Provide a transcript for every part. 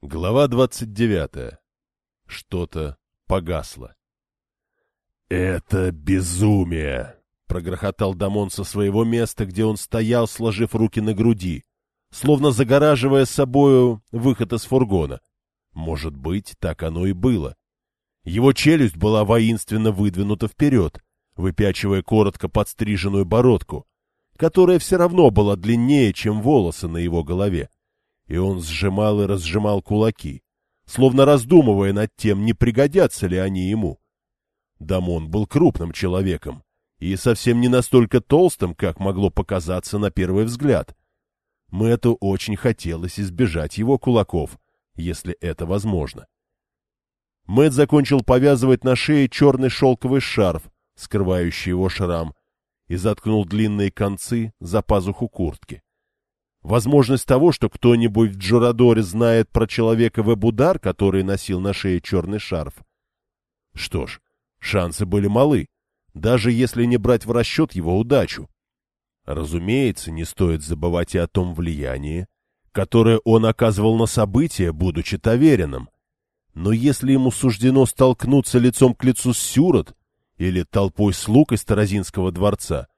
Глава двадцать девятая. Что-то погасло. «Это безумие!» — прогрохотал Дамон со своего места, где он стоял, сложив руки на груди, словно загораживая собою выход из фургона. Может быть, так оно и было. Его челюсть была воинственно выдвинута вперед, выпячивая коротко подстриженную бородку, которая все равно была длиннее, чем волосы на его голове и он сжимал и разжимал кулаки, словно раздумывая над тем, не пригодятся ли они ему. Дамон был крупным человеком и совсем не настолько толстым, как могло показаться на первый взгляд. Мэтту очень хотелось избежать его кулаков, если это возможно. Мэтт закончил повязывать на шее черный шелковый шарф, скрывающий его шрам, и заткнул длинные концы за пазуху куртки. Возможность того, что кто-нибудь в Джорадоре знает про человека Вебудар, который носил на шее черный шарф. Что ж, шансы были малы, даже если не брать в расчет его удачу. Разумеется, не стоит забывать и о том влиянии, которое он оказывал на события, будучи таверином. Но если ему суждено столкнуться лицом к лицу с Сюрот или толпой слуг из Таразинского дворца,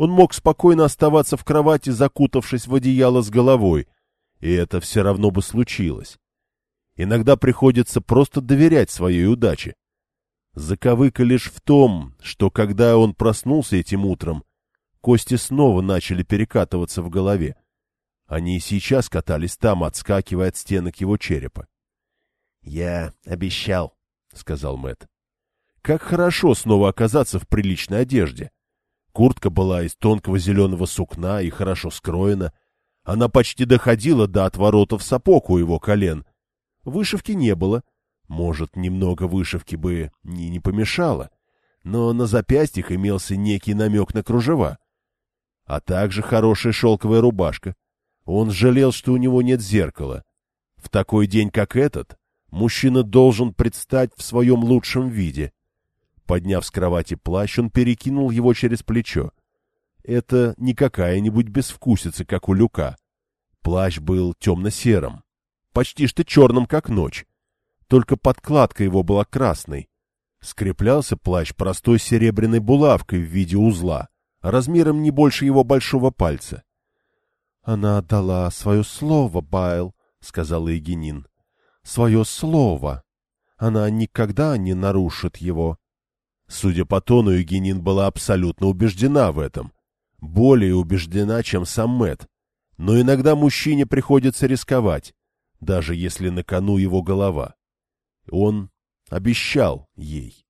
он мог спокойно оставаться в кровати, закутавшись в одеяло с головой, и это все равно бы случилось. Иногда приходится просто доверять своей удаче. Заковыка лишь в том, что когда он проснулся этим утром, кости снова начали перекатываться в голове. Они и сейчас катались там, отскакивая от стенок его черепа. — Я обещал, — сказал Мэт. Как хорошо снова оказаться в приличной одежде. Куртка была из тонкого зеленого сукна и хорошо скроена. Она почти доходила до отворотов сапог у его колен. Вышивки не было. Может, немного вышивки бы не, не помешало. Но на запястьях имелся некий намек на кружева. А также хорошая шелковая рубашка. Он жалел, что у него нет зеркала. В такой день, как этот, мужчина должен предстать в своем лучшем виде — Подняв с кровати плащ, он перекинул его через плечо. Это не какая-нибудь безвкусица, как у Люка. Плащ был темно-серым, почти что черным, как ночь. Только подкладка его была красной. Скреплялся плащ простой серебряной булавкой в виде узла, размером не больше его большого пальца. — Она отдала свое слово, Байл, — сказала Егенин. — Свое слово. Она никогда не нарушит его. Судя по тону, Евгенин была абсолютно убеждена в этом. Более убеждена, чем сам Мэт. Но иногда мужчине приходится рисковать, даже если на кону его голова. Он обещал ей.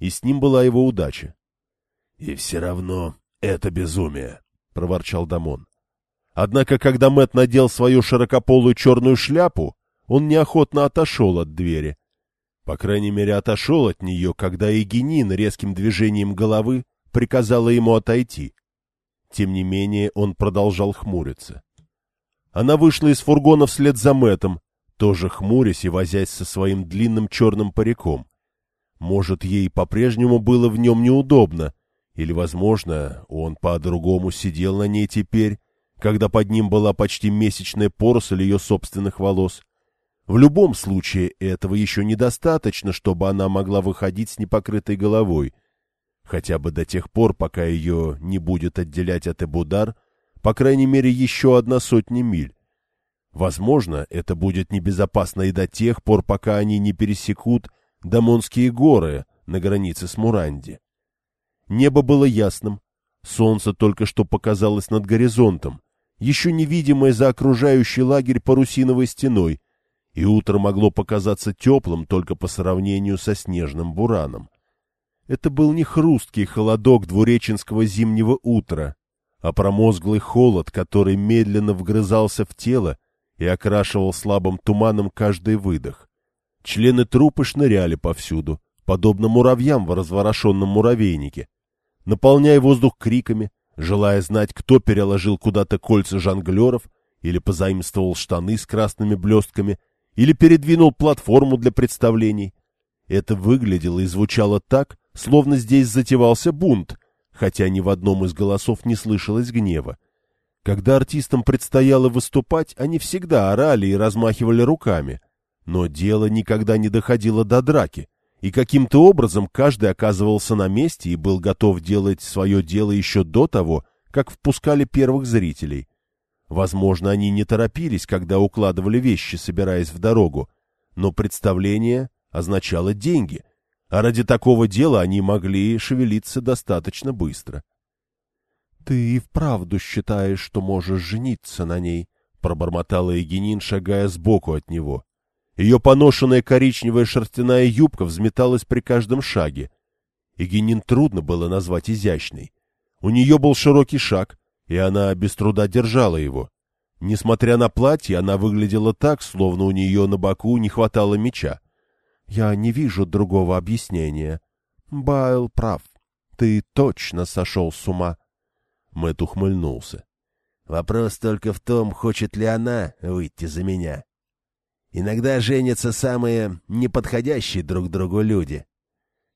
И с ним была его удача. — И все равно это безумие, — проворчал Дамон. Однако, когда Мэт надел свою широкополую черную шляпу, он неохотно отошел от двери — по крайней мере, отошел от нее, когда Егенин резким движением головы приказала ему отойти. Тем не менее, он продолжал хмуриться. Она вышла из фургона вслед за Мэтом, тоже хмурясь и возясь со своим длинным черным париком. Может, ей по-прежнему было в нем неудобно, или, возможно, он по-другому сидел на ней теперь, когда под ним была почти месячная поросль ее собственных волос. В любом случае, этого еще недостаточно, чтобы она могла выходить с непокрытой головой, хотя бы до тех пор, пока ее не будет отделять от Эбудар, по крайней мере, еще одна сотня миль. Возможно, это будет небезопасно и до тех пор, пока они не пересекут Дамонские горы на границе с Муранди. Небо было ясным, солнце только что показалось над горизонтом, еще невидимое за окружающий лагерь парусиновой стеной, и утро могло показаться теплым только по сравнению со снежным бураном. Это был не хрусткий холодок двуреченского зимнего утра, а промозглый холод, который медленно вгрызался в тело и окрашивал слабым туманом каждый выдох. Члены трупы шныряли повсюду, подобно муравьям в разворошенном муравейнике, наполняя воздух криками, желая знать, кто переложил куда-то кольца жонглеров или позаимствовал штаны с красными блестками — или передвинул платформу для представлений. Это выглядело и звучало так, словно здесь затевался бунт, хотя ни в одном из голосов не слышалось гнева. Когда артистам предстояло выступать, они всегда орали и размахивали руками, Но дело никогда не доходило до драки, и каким-то образом каждый оказывался на месте и был готов делать свое дело еще до того, как впускали первых зрителей. Возможно, они не торопились, когда укладывали вещи, собираясь в дорогу, но представление означало деньги, а ради такого дела они могли шевелиться достаточно быстро. — Ты и вправду считаешь, что можешь жениться на ней? — пробормотала Егенин, шагая сбоку от него. Ее поношенная коричневая шерстяная юбка взметалась при каждом шаге. Егенин трудно было назвать изящной. У нее был широкий шаг, и она без труда держала его. Несмотря на платье, она выглядела так, словно у нее на боку не хватало меча. Я не вижу другого объяснения. Байл прав. Ты точно сошел с ума. Мэт ухмыльнулся. Вопрос только в том, хочет ли она выйти за меня. Иногда женятся самые неподходящие друг другу люди.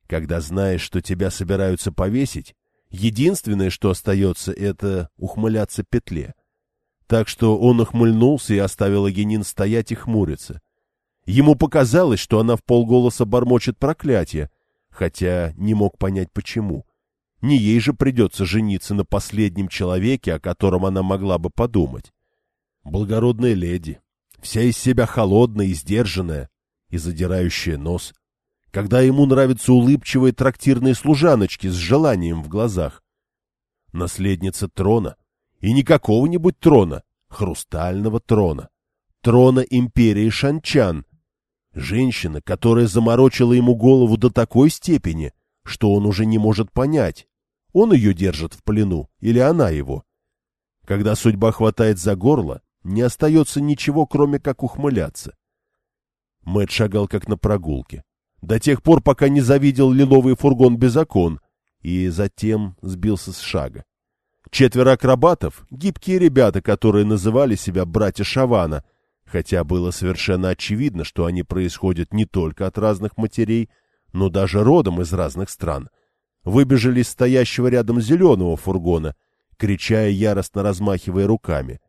Когда знаешь, что тебя собираются повесить, единственное, что остается, это ухмыляться петле. Так что он ухмыльнулся и оставил Агенин стоять и хмуриться. Ему показалось, что она в полголоса бормочет проклятие, хотя не мог понять почему. Не ей же придется жениться на последнем человеке, о котором она могла бы подумать. Благородная леди, вся из себя холодная и сдержанная, и задирающая нос. Когда ему нравятся улыбчивые трактирные служаночки с желанием в глазах. Наследница трона, и не какого-нибудь трона, хрустального трона, трона империи Шанчан, Женщина, которая заморочила ему голову до такой степени, что он уже не может понять, он ее держит в плену или она его. Когда судьба хватает за горло, не остается ничего, кроме как ухмыляться. Мэтт шагал как на прогулке. До тех пор, пока не завидел лиловый фургон без окон, и затем сбился с шага. Четверо акробатов, гибкие ребята, которые называли себя братья Шавана — хотя было совершенно очевидно, что они происходят не только от разных матерей, но даже родом из разных стран, выбежали из стоящего рядом зеленого фургона, крича яростно размахивая руками.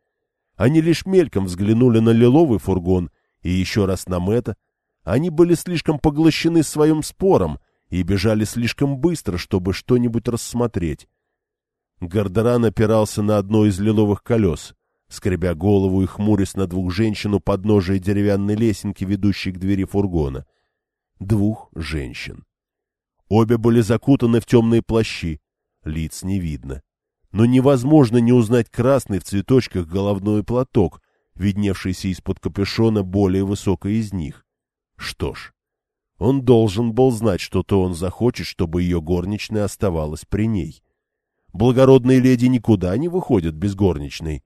Они лишь мельком взглянули на лиловый фургон и еще раз на Мэтта. Они были слишком поглощены своим спором и бежали слишком быстро, чтобы что-нибудь рассмотреть. Гардеран опирался на одно из лиловых колес — скребя голову и хмурясь на двух женщин у подножия деревянной лесенки, ведущей к двери фургона. Двух женщин. Обе были закутаны в темные плащи, лиц не видно. Но невозможно не узнать красный в цветочках головной платок, видневшийся из-под капюшона более высокой из них. Что ж, он должен был знать, что-то он захочет, чтобы ее горничная оставалась при ней. Благородные леди никуда не выходят без горничной.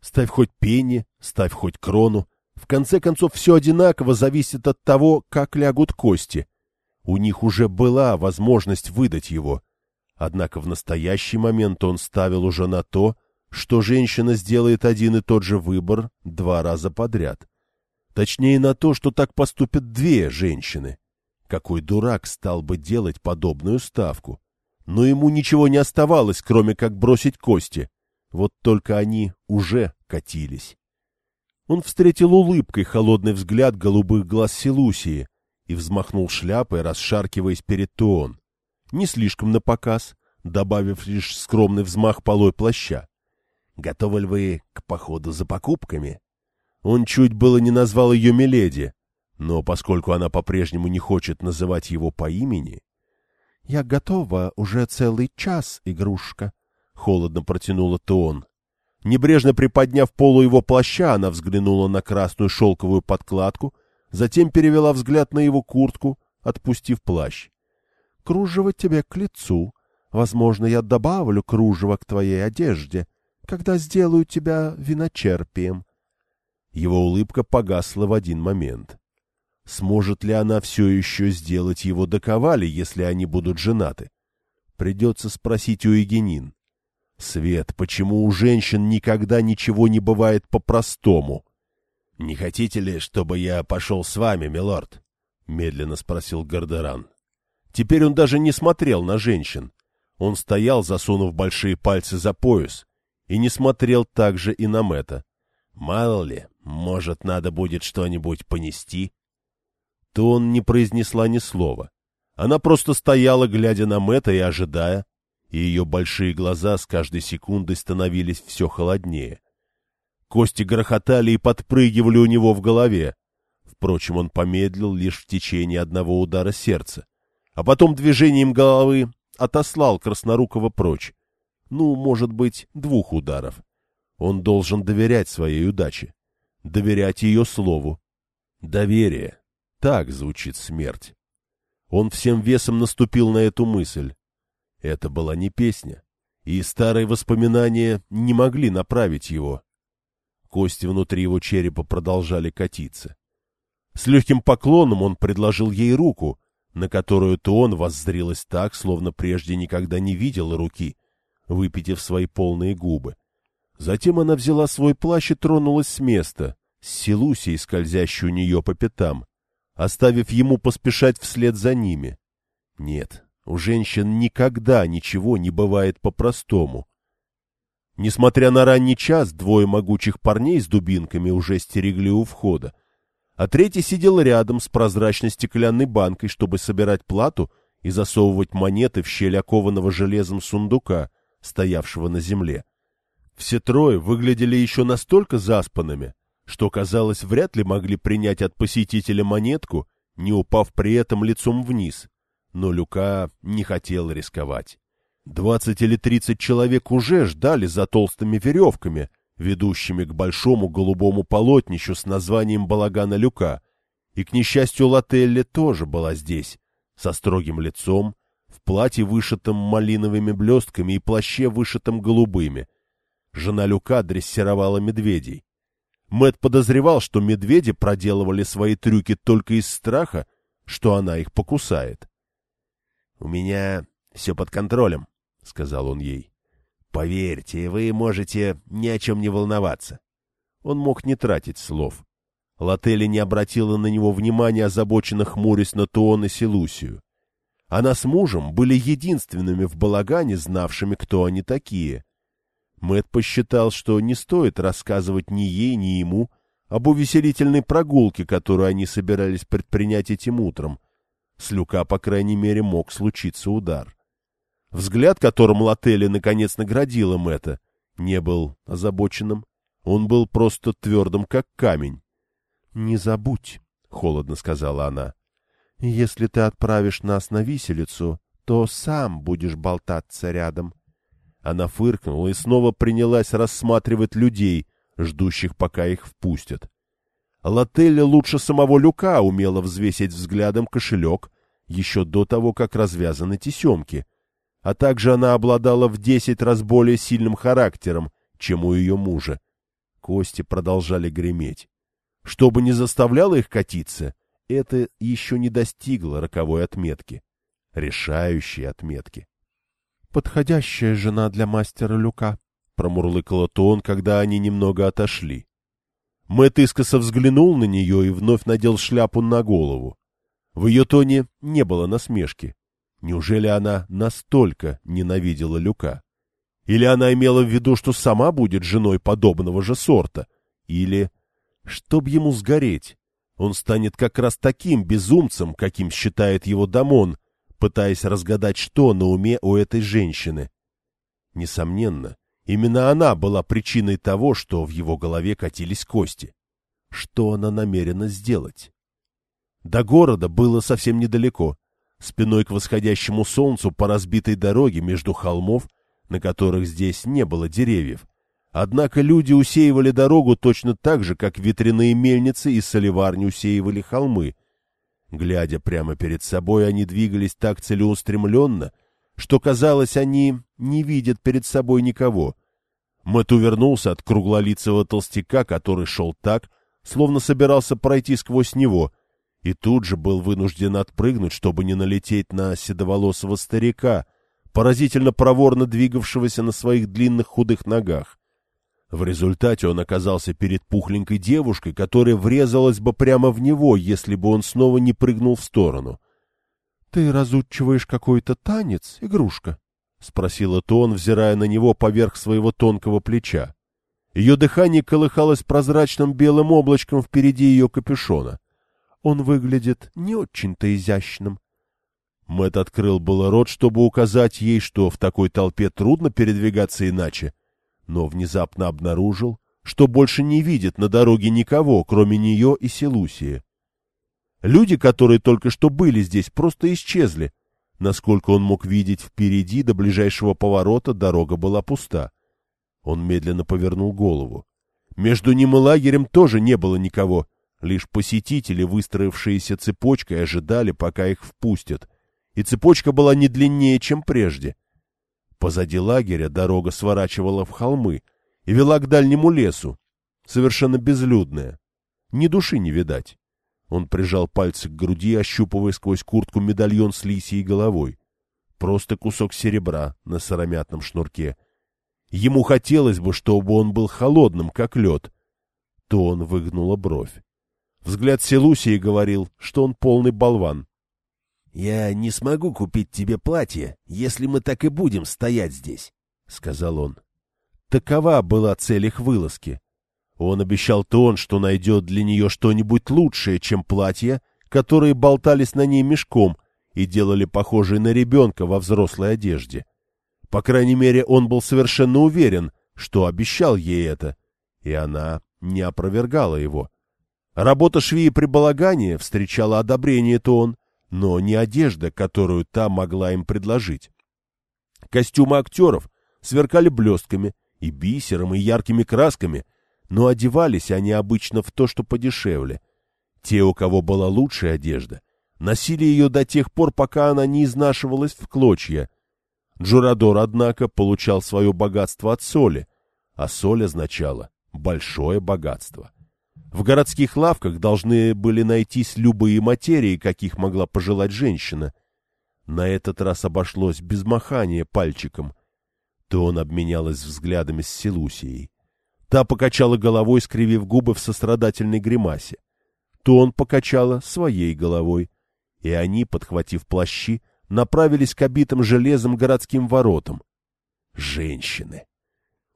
Ставь хоть пенни, ставь хоть крону. В конце концов, все одинаково зависит от того, как лягут кости. У них уже была возможность выдать его. Однако в настоящий момент он ставил уже на то, что женщина сделает один и тот же выбор два раза подряд. Точнее, на то, что так поступят две женщины. Какой дурак стал бы делать подобную ставку? Но ему ничего не оставалось, кроме как бросить кости. Вот только они уже катились. Он встретил улыбкой холодный взгляд голубых глаз Селусии и взмахнул шляпой, расшаркиваясь перед Туон. Не слишком напоказ, добавив лишь скромный взмах полой плаща. «Готовы ли вы к походу за покупками?» Он чуть было не назвал ее Миледи, но поскольку она по-прежнему не хочет называть его по имени... «Я готова уже целый час, игрушка», холодно протянула Теон. Небрежно приподняв полу его плаща, она взглянула на красную шелковую подкладку, затем перевела взгляд на его куртку, отпустив плащ. — Кружево тебе к лицу. Возможно, я добавлю кружево к твоей одежде, когда сделаю тебя виночерпием. Его улыбка погасла в один момент. Сможет ли она все еще сделать его до ковали, если они будут женаты? Придется спросить у Егенин. Свет, почему у женщин никогда ничего не бывает по-простому? — Не хотите ли, чтобы я пошел с вами, милорд? — медленно спросил Гардеран. Теперь он даже не смотрел на женщин. Он стоял, засунув большие пальцы за пояс, и не смотрел также и на Мэтта. Мало ли, может, надо будет что-нибудь понести? то он не произнесла ни слова. Она просто стояла, глядя на Мэтта и ожидая, и ее большие глаза с каждой секундой становились все холоднее. Кости грохотали и подпрыгивали у него в голове. Впрочем, он помедлил лишь в течение одного удара сердца, а потом движением головы отослал Краснорукова прочь. Ну, может быть, двух ударов. Он должен доверять своей удаче, доверять ее слову. Доверие. Так звучит смерть. Он всем весом наступил на эту мысль. Это была не песня, и старые воспоминания не могли направить его. Кости внутри его черепа продолжали катиться. С легким поклоном он предложил ей руку, на которую то он воззрилась так, словно прежде никогда не видела руки, выпитив свои полные губы. Затем она взяла свой плащ и тронулась с места, с Силусей, скользящей у нее по пятам, оставив ему поспешать вслед за ними. Нет, у женщин никогда ничего не бывает по-простому. Несмотря на ранний час, двое могучих парней с дубинками уже стерегли у входа, а третий сидел рядом с прозрачной стеклянной банкой, чтобы собирать плату и засовывать монеты в щель окованного железом сундука, стоявшего на земле. Все трое выглядели еще настолько заспанными, что, казалось, вряд ли могли принять от посетителя монетку, не упав при этом лицом вниз. Но Люка не хотел рисковать. Двадцать или тридцать человек уже ждали за толстыми веревками, ведущими к большому голубому полотнищу с названием «Балагана Люка», и, к несчастью, Лателли тоже была здесь, со строгим лицом, в платье, вышитом малиновыми блестками и плаще, вышитом голубыми. Жена Люка дрессировала медведей. Мэт подозревал, что медведи проделывали свои трюки только из страха, что она их покусает. — У меня все под контролем, — сказал он ей. — Поверьте, вы можете ни о чем не волноваться. Он мог не тратить слов. Лотели не обратила на него внимания, озабоченно хмурясь на Туон и Селусию. Она с мужем были единственными в балагане, знавшими, кто они такие. Мэт посчитал, что не стоит рассказывать ни ей, ни ему об увеселительной прогулке, которую они собирались предпринять этим утром. С Люка, по крайней мере, мог случиться удар. Взгляд, которым Лотели наконец наградила Мэтта, не был озабоченным. Он был просто твердым, как камень. — Не забудь, — холодно сказала она. — Если ты отправишь нас на виселицу, то сам будешь болтаться рядом. Она фыркнула и снова принялась рассматривать людей, ждущих, пока их впустят. Лотелли лучше самого Люка умела взвесить взглядом кошелек еще до того, как развязаны тесемки — а также она обладала в десять раз более сильным характером, чем у ее мужа. Кости продолжали греметь. Что бы ни заставляло их катиться, это еще не достигло роковой отметки, решающей отметки. — Подходящая жена для мастера Люка, — промурлыкала Тон, когда они немного отошли. Мэтт искоса взглянул на нее и вновь надел шляпу на голову. В ее тоне не было насмешки. Неужели она настолько ненавидела Люка? Или она имела в виду, что сама будет женой подобного же сорта? Или, чтоб ему сгореть, он станет как раз таким безумцем, каким считает его Дамон, пытаясь разгадать, что на уме у этой женщины? Несомненно, именно она была причиной того, что в его голове катились кости. Что она намерена сделать? До города было совсем недалеко — спиной к восходящему солнцу по разбитой дороге между холмов, на которых здесь не было деревьев. Однако люди усеивали дорогу точно так же, как ветряные мельницы и соливарни усеивали холмы. Глядя прямо перед собой, они двигались так целеустремленно, что, казалось, они не видят перед собой никого. Мэт увернулся от круглолицего толстяка, который шел так, словно собирался пройти сквозь него — и тут же был вынужден отпрыгнуть, чтобы не налететь на седоволосого старика, поразительно проворно двигавшегося на своих длинных худых ногах. В результате он оказался перед пухленькой девушкой, которая врезалась бы прямо в него, если бы он снова не прыгнул в сторону. — Ты разучиваешь какой-то танец, игрушка? — спросила Тон, взирая на него поверх своего тонкого плеча. Ее дыхание колыхалось прозрачным белым облачком впереди ее капюшона. он выглядит не очень-то изящным. Мэт открыл было рот, чтобы указать ей, что в такой толпе трудно передвигаться иначе, но внезапно обнаружил, что больше не видит на дороге никого, кроме нее и Селусии. Люди, которые только что были здесь, просто исчезли. Насколько он мог видеть впереди, до ближайшего поворота дорога была пуста. Он медленно повернул голову. Между ним и лагерем тоже не было никого. Лишь посетители, выстроившиеся цепочкой, ожидали, пока их впустят. И цепочка была не длиннее, чем прежде. Позади лагеря дорога сворачивала в холмы и вела к дальнему лесу, совершенно безлюдная. Ни души не видать. Он прижал пальцы к груди, ощупывая сквозь куртку медальон с лисьей головой. Просто кусок серебра на сыромятном шнурке. Ему хотелось бы, чтобы он был холодным, как лед. То он выгнула бровь. Взгляд Селусии говорил, что он полный болван. — Я не смогу купить тебе платье, если мы так и будем стоять здесь, — сказал он. Такова была цель их вылазки. Он обещал Тон, что найдет для нее что-нибудь лучшее, чем платья, которые болтались на ней мешком и делали похожей на ребенка во взрослой одежде. По крайней мере, он был совершенно уверен, что обещал ей это, и она не опровергала его. Работа швеи при балагане встречала одобрение Тон, но не одежда, которую та могла им предложить. Костюмы актеров сверкали блестками и бисером, и яркими красками — но одевались они обычно в то, что подешевле. Те, у кого была лучшая одежда, носили ее до тех пор, пока она не изнашивалась в клочья. Джурадор, однако, получал свое богатство от соли, а соль означала большое богатство. В городских лавках должны были найтись любые материи, каких могла пожелать женщина. На этот раз обошлось без махания пальчиком. То он обменялась взглядами с Селусией. Та покачала головой, скривив губы в сострадательной гримасе. То он покачала своей головой, и они, подхватив плащи, направились к обитым железом городским воротам. Женщины!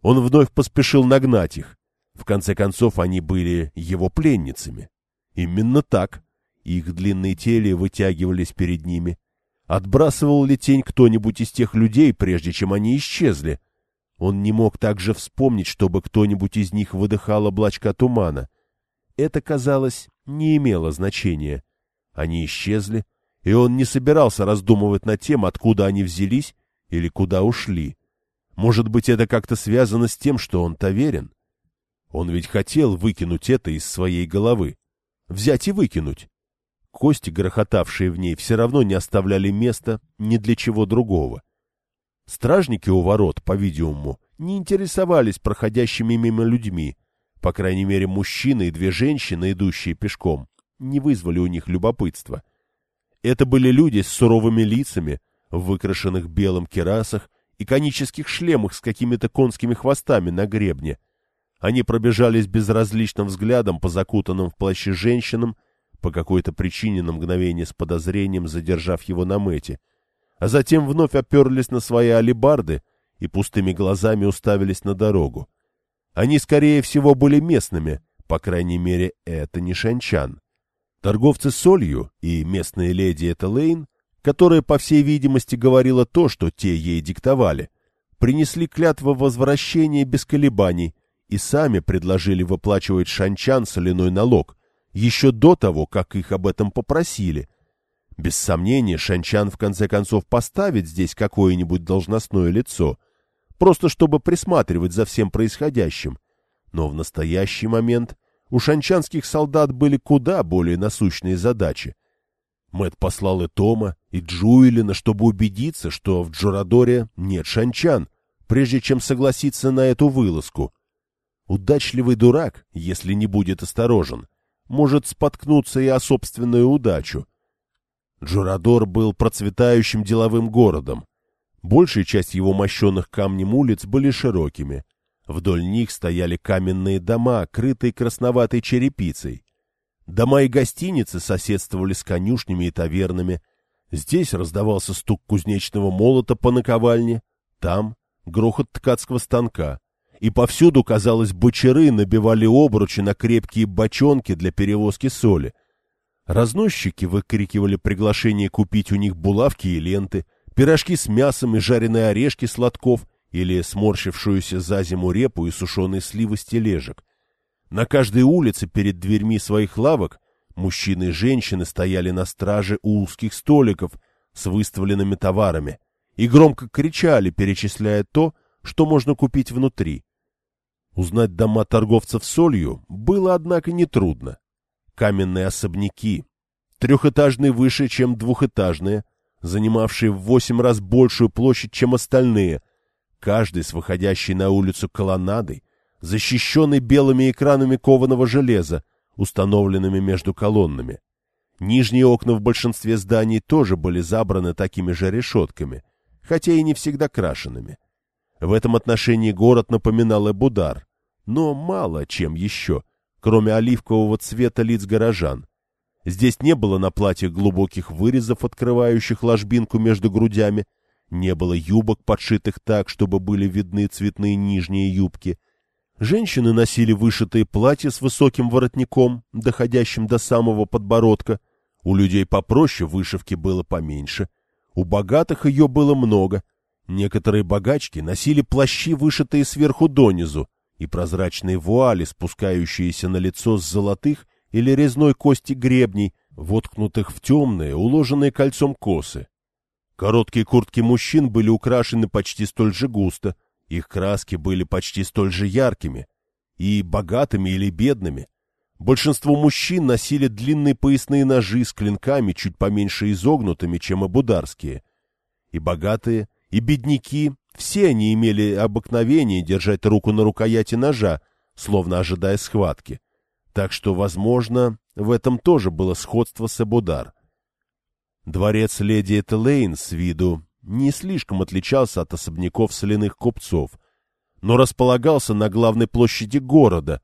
Он вновь поспешил нагнать их. В конце концов, они были его пленницами. Именно так. Их длинные тели вытягивались перед ними. Отбрасывал ли тень кто-нибудь из тех людей, прежде чем они исчезли? — он не мог также вспомнить, чтобы кто-нибудь из них выдыхал облачка тумана. Это, казалось, не имело значения. Они исчезли, и он не собирался раздумывать над тем, откуда они взялись или куда ушли. Может быть, это как-то связано с тем, что он таверен? Он ведь хотел выкинуть это из своей головы. Взять и выкинуть. Кости, грохотавшие в ней, все равно не оставляли места ни для чего другого. Стражники у ворот, по-видимому, не интересовались проходящими мимо людьми. По крайней мере, мужчины и две женщины, идущие пешком, не вызвали у них любопытства. Это были люди с суровыми лицами, в выкрашенных белым керасах и конических шлемах с какими-то конскими хвостами на гребне. Они пробежались безразличным взглядом по закутанным в плащи женщинам, по какой-то причине на мгновение с подозрением задержав его на мэте — а затем вновь оперлись на свои алибарды и пустыми глазами уставились на дорогу. Они, скорее всего, были местными, по крайней мере, это не шанчан. Торговцы солью и местная леди Этелейн, которая, по всей видимости, говорила то, что те ей диктовали, принесли клятву возвращения без колебаний и сами предложили выплачивать шанчан соляной налог, еще до того, как их об этом попросили, без сомнения, Шанчан в конце концов поставит здесь какое-нибудь должностное лицо, просто чтобы присматривать за всем происходящим. Но в настоящий момент у шанчанских солдат были куда более насущные задачи. Мэт послал и Тома, и Джуэлина, чтобы убедиться, что в Джорадоре нет шанчан, прежде чем согласиться на эту вылазку. Удачливый дурак, если не будет осторожен, может споткнуться и о собственную удачу — Джурадор был процветающим деловым городом. Большая часть его мощенных камнем улиц были широкими. Вдоль них стояли каменные дома, крытые красноватой черепицей. Дома и гостиницы соседствовали с конюшнями и тавернами. Здесь раздавался стук кузнечного молота по наковальне, там — грохот ткацкого станка. И повсюду, казалось, бочеры набивали обручи на крепкие бочонки для перевозки соли — Разносчики выкрикивали приглашение купить у них булавки и ленты, пирожки с мясом и жареные орешки сладков или сморщившуюся за зиму репу и сушеные сливы с тележек. На каждой улице перед дверьми своих лавок мужчины и женщины стояли на страже у узких столиков с выставленными товарами и громко кричали, перечисляя то, что можно купить внутри. Узнать дома торговцев солью было, однако, нетрудно. Каменные особняки, трехэтажные выше, чем двухэтажные, занимавшие в восемь раз большую площадь, чем остальные, каждый с выходящей на улицу колоннадой, защищенный белыми экранами кованого железа, установленными между колоннами. Нижние окна в большинстве зданий тоже были забраны такими же решетками, хотя и не всегда крашенными. В этом отношении город напоминал Эбудар, но мало чем еще, кроме оливкового цвета лиц горожан. Здесь не было на платьях глубоких вырезов, открывающих ложбинку между грудями, не было юбок, подшитых так, чтобы были видны цветные нижние юбки. Женщины носили вышитые платья с высоким воротником, доходящим до самого подбородка. У людей попроще вышивки было поменьше. У богатых ее было много, Некоторые богачки носили плащи, вышитые сверху донизу, и прозрачные вуали, спускающиеся на лицо с золотых или резной кости гребней, воткнутых в темные, уложенные кольцом косы. Короткие куртки мужчин были украшены почти столь же густо, их краски были почти столь же яркими, и богатыми или бедными. Большинство мужчин носили длинные поясные ножи с клинками чуть поменьше изогнутыми, чем обударские. И богатые, и бедняки, все они имели обыкновение держать руку на рукояти ножа, словно ожидая схватки. Так что, возможно, в этом тоже было сходство с Эбудар. Дворец леди Этелейн с виду не слишком отличался от особняков соляных купцов, но располагался на главной площади города,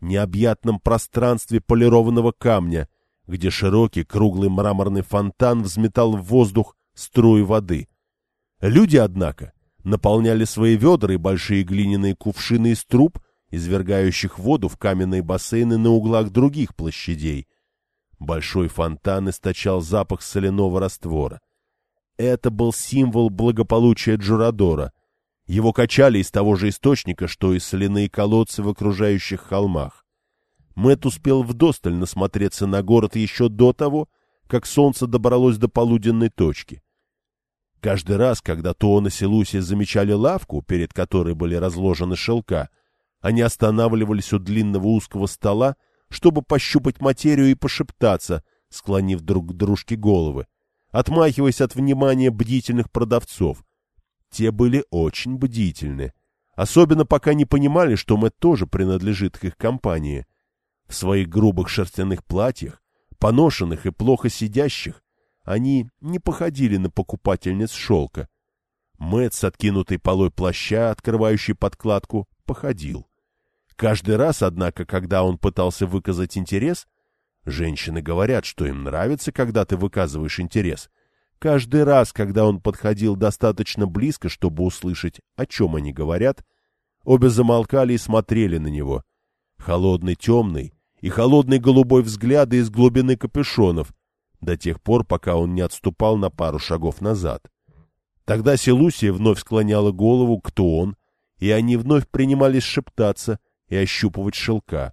необъятном пространстве полированного камня, где широкий круглый мраморный фонтан взметал в воздух струи воды — Люди, однако, наполняли свои ведра и большие глиняные кувшины из труб, извергающих воду в каменные бассейны на углах других площадей. Большой фонтан источал запах соляного раствора. Это был символ благополучия Джурадора. Его качали из того же источника, что и соляные колодцы в окружающих холмах. Мэт успел вдосталь насмотреться на город еще до того, как солнце добралось до полуденной точки. Каждый раз, когда Туон и Селусия замечали лавку, перед которой были разложены шелка, они останавливались у длинного узкого стола, чтобы пощупать материю и пошептаться, склонив друг к дружке головы, отмахиваясь от внимания бдительных продавцов. Те были очень бдительны, особенно пока не понимали, что Мэтт тоже принадлежит к их компании. В своих грубых шерстяных платьях, поношенных и плохо сидящих, они не походили на покупательниц шелка. Мэтт с откинутой полой плаща, открывающий подкладку, походил. Каждый раз, однако, когда он пытался выказать интерес, женщины говорят, что им нравится, когда ты выказываешь интерес, каждый раз, когда он подходил достаточно близко, чтобы услышать, о чем они говорят, обе замолкали и смотрели на него. Холодный темный и холодный голубой взгляды из глубины капюшонов, до тех пор, пока он не отступал на пару шагов назад. Тогда Селусия вновь склоняла голову, кто он, и они вновь принимались шептаться и ощупывать шелка.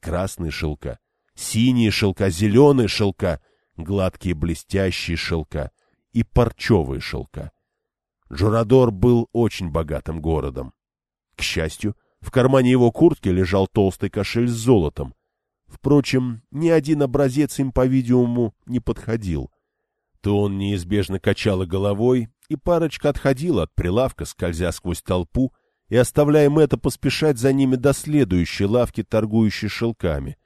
Красные шелка, синие шелка, зеленые шелка, гладкие блестящие шелка и парчевые шелка. Джурадор был очень богатым городом. К счастью, в кармане его куртки лежал толстый кошель с золотом, Впрочем, ни один образец им, по-видимому, не подходил. То он неизбежно качал головой, и парочка отходила от прилавка, скользя сквозь толпу, и оставляя Мэтта поспешать за ними до следующей лавки, торгующей шелками.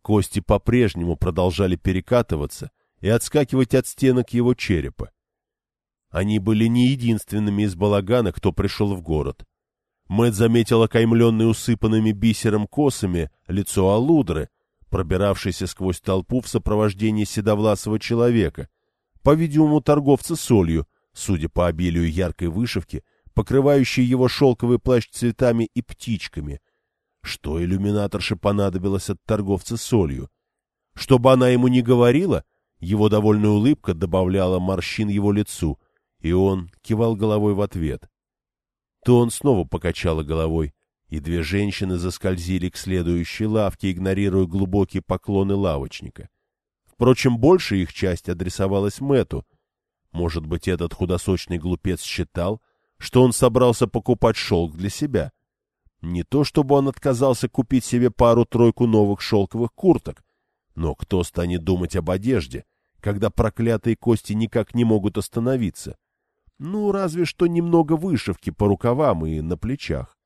Кости по-прежнему продолжали перекатываться и отскакивать от стенок его черепа. Они были не единственными из балагана, кто пришел в город. Мэт заметил окаймленные усыпанными бисером косами лицо Алудры, пробиравшейся сквозь толпу в сопровождении седовласого человека, по-видимому, торговца солью, судя по обилию яркой вышивки, покрывающей его шелковый плащ цветами и птичками. Что иллюминаторше понадобилось от торговца солью? Чтобы она ему не говорила, его довольная улыбка добавляла морщин его лицу, и он кивал головой в ответ. То он снова покачала головой, и две женщины заскользили к следующей лавке, игнорируя глубокие поклоны лавочника. Впрочем, большая их часть адресовалась Мэту. Может быть, этот худосочный глупец считал, что он собрался покупать шелк для себя. Не то, чтобы он отказался купить себе пару-тройку новых шелковых курток, но кто станет думать об одежде, когда проклятые кости никак не могут остановиться? Ну, разве что немного вышивки по рукавам и на плечах.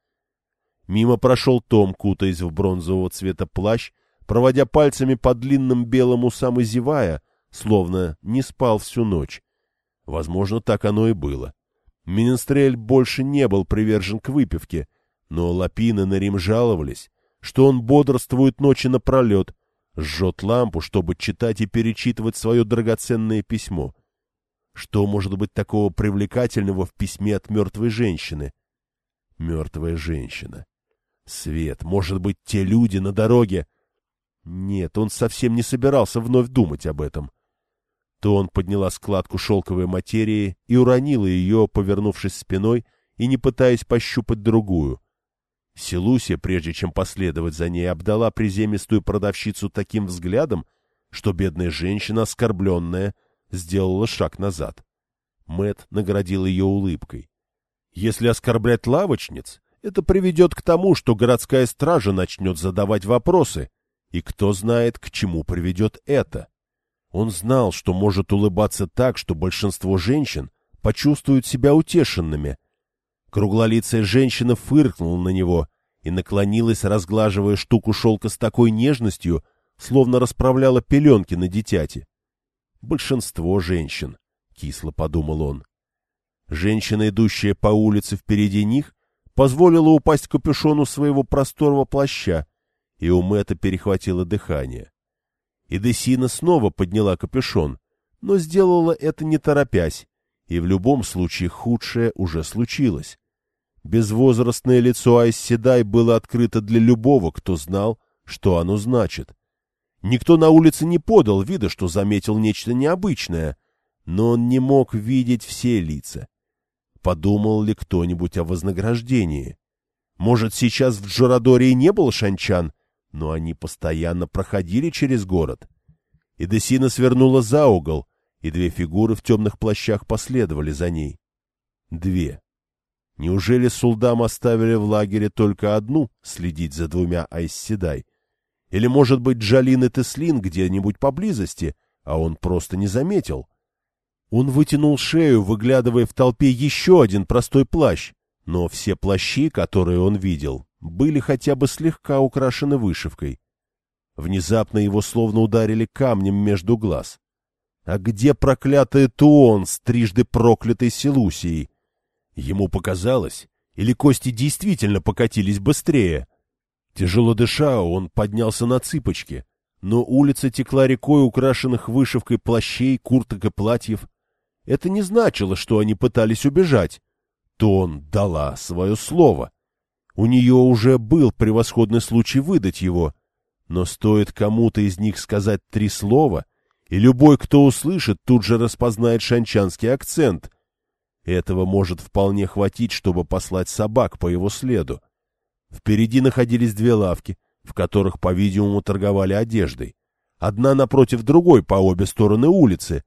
Мимо прошел Том, кутаясь в бронзового цвета плащ, проводя пальцами по длинным белым усам словно не спал всю ночь. Возможно, так оно и было. Минестрель больше не был привержен к выпивке, но Лапины на Рим жаловались, что он бодрствует ночи напролет, жжет лампу, чтобы читать и перечитывать свое драгоценное письмо. Что может быть такого привлекательного в письме от мертвой женщины? Мертвая женщина. Свет, может быть, те люди на дороге... Нет, он совсем не собирался вновь думать об этом. То он подняла складку шелковой материи и уронила ее, повернувшись спиной и не пытаясь пощупать другую. Селусия, прежде чем последовать за ней, обдала приземистую продавщицу таким взглядом, что бедная женщина, оскорбленная, сделала шаг назад. Мэт наградил ее улыбкой. Если оскорблять лавочниц, это приведет к тому, что городская стража начнет задавать вопросы, и кто знает, к чему приведет это. Он знал, что может улыбаться так, что большинство женщин почувствуют себя утешенными, Круглолицая женщина фыркнула на него и наклонилась, разглаживая штуку шелка с такой нежностью, словно расправляла пеленки на дитяти. Большинство женщин, — кисло подумал он. Женщина, идущая по улице впереди них, позволила упасть капюшону своего просторного плаща, и у Мэтта перехватило дыхание. И Десина снова подняла капюшон, но сделала это не торопясь, и в любом случае худшее уже случилось. Безвозрастное лицо Айсседай было открыто для любого, кто знал, что оно значит. Никто на улице не подал вида, что заметил нечто необычное, но он не мог видеть все лица. Подумал ли кто-нибудь о вознаграждении? Может, сейчас в Джорадоре не было шанчан, но они постоянно проходили через город. И свернула за угол, и две фигуры в темных плащах последовали за ней. Две. Неужели Сулдам оставили в лагере только одну следить за двумя Айсседай? Или, может быть, Джалин и Теслин где-нибудь поблизости, а он просто не заметил? Он вытянул шею, выглядывая в толпе еще один простой плащ, но все плащи, которые он видел, были хотя бы слегка украшены вышивкой. Внезапно его словно ударили камнем между глаз. А где проклятый Туон с трижды проклятой Селусией? Ему показалось, или кости действительно покатились быстрее. Тяжело дыша, он поднялся на цыпочки, но улица текла рекой украшенных вышивкой плащей, курток и платьев. Это не значило, что они пытались убежать. То он дала свое слово. У нее уже был превосходный случай выдать его. Но стоит кому-то из них сказать три слова, и любой, кто услышит, тут же распознает шанчанский акцент — этого может вполне хватить, чтобы послать собак по его следу. Впереди находились две лавки, в которых, по-видимому, торговали одеждой. Одна напротив другой по обе стороны улицы.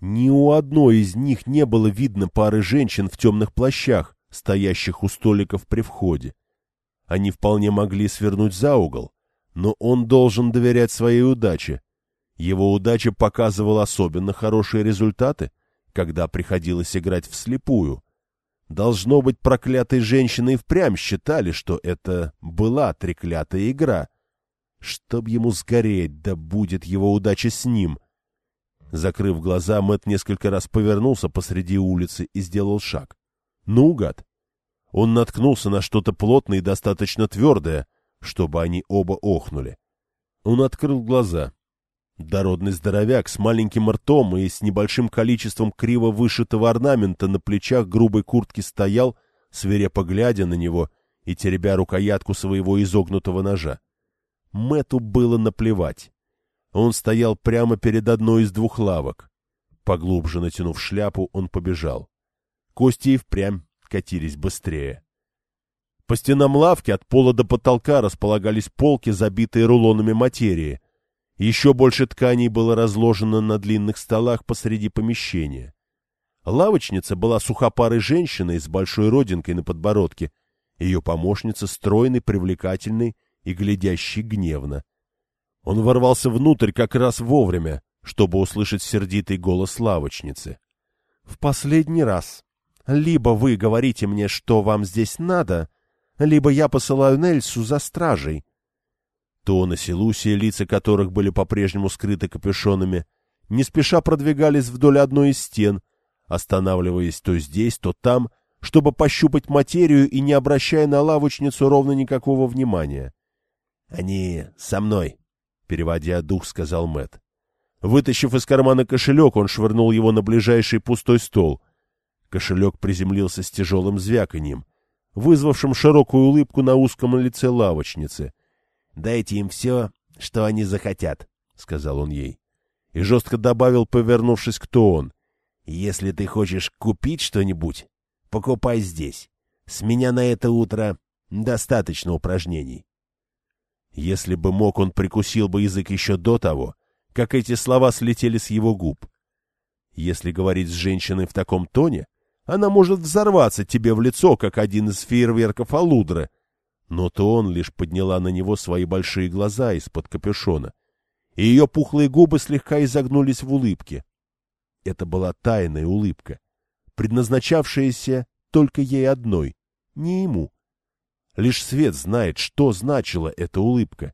Ни у одной из них не было видно пары женщин в темных плащах, стоящих у столиков при входе. Они вполне могли свернуть за угол, но он должен доверять своей удаче. Его удача показывала особенно хорошие результаты, когда приходилось играть вслепую. Должно быть, проклятые женщины и впрямь считали, что это была треклятая игра. Чтоб ему сгореть, да будет его удача с ним. Закрыв глаза, Мэт несколько раз повернулся посреди улицы и сделал шаг. Наугад. Он наткнулся на что-то плотное и достаточно твердое, чтобы они оба охнули. Он открыл глаза. Дородный здоровяк с маленьким ртом и с небольшим количеством криво вышитого орнамента на плечах грубой куртки стоял, свирепо глядя на него и теребя рукоятку своего изогнутого ножа. Мэту было наплевать. Он стоял прямо перед одной из двух лавок. Поглубже натянув шляпу, он побежал. Кости и впрямь катились быстрее. По стенам лавки от пола до потолка располагались полки, забитые рулонами материи. Еще больше тканей было разложено на длинных столах посреди помещения. Лавочница была сухопарой женщиной с большой родинкой на подбородке, ее помощница стройной, привлекательной и глядящей гневно. Он ворвался внутрь как раз вовремя, чтобы услышать сердитый голос лавочницы. — В последний раз. Либо вы говорите мне, что вам здесь надо, либо я посылаю Нельсу за стражей. Тон и Селусия, лица которых были по-прежнему скрыты капюшонами, не спеша продвигались вдоль одной из стен, останавливаясь то здесь, то там, чтобы пощупать материю и не обращая на лавочницу ровно никакого внимания. — Они со мной, — переводя дух, сказал Мэт. Вытащив из кармана кошелек, он швырнул его на ближайший пустой стол. Кошелек приземлился с тяжелым звяканьем, вызвавшим широкую улыбку на узком лице лавочницы. — Дайте им все, что они захотят, — сказал он ей. И жестко добавил, повернувшись, кто он. — Если ты хочешь купить что-нибудь, покупай здесь. С меня на это утро достаточно упражнений. Если бы мог, он прикусил бы язык еще до того, как эти слова слетели с его губ. Если говорить с женщиной в таком тоне, она может взорваться тебе в лицо, как один из фейерверков Алудры. Но то он лишь подняла на него свои большие глаза из-под капюшона, и ее пухлые губы слегка изогнулись в улыбке. Это была тайная улыбка, предназначавшаяся только ей одной, не ему. Лишь свет знает, что значила эта улыбка.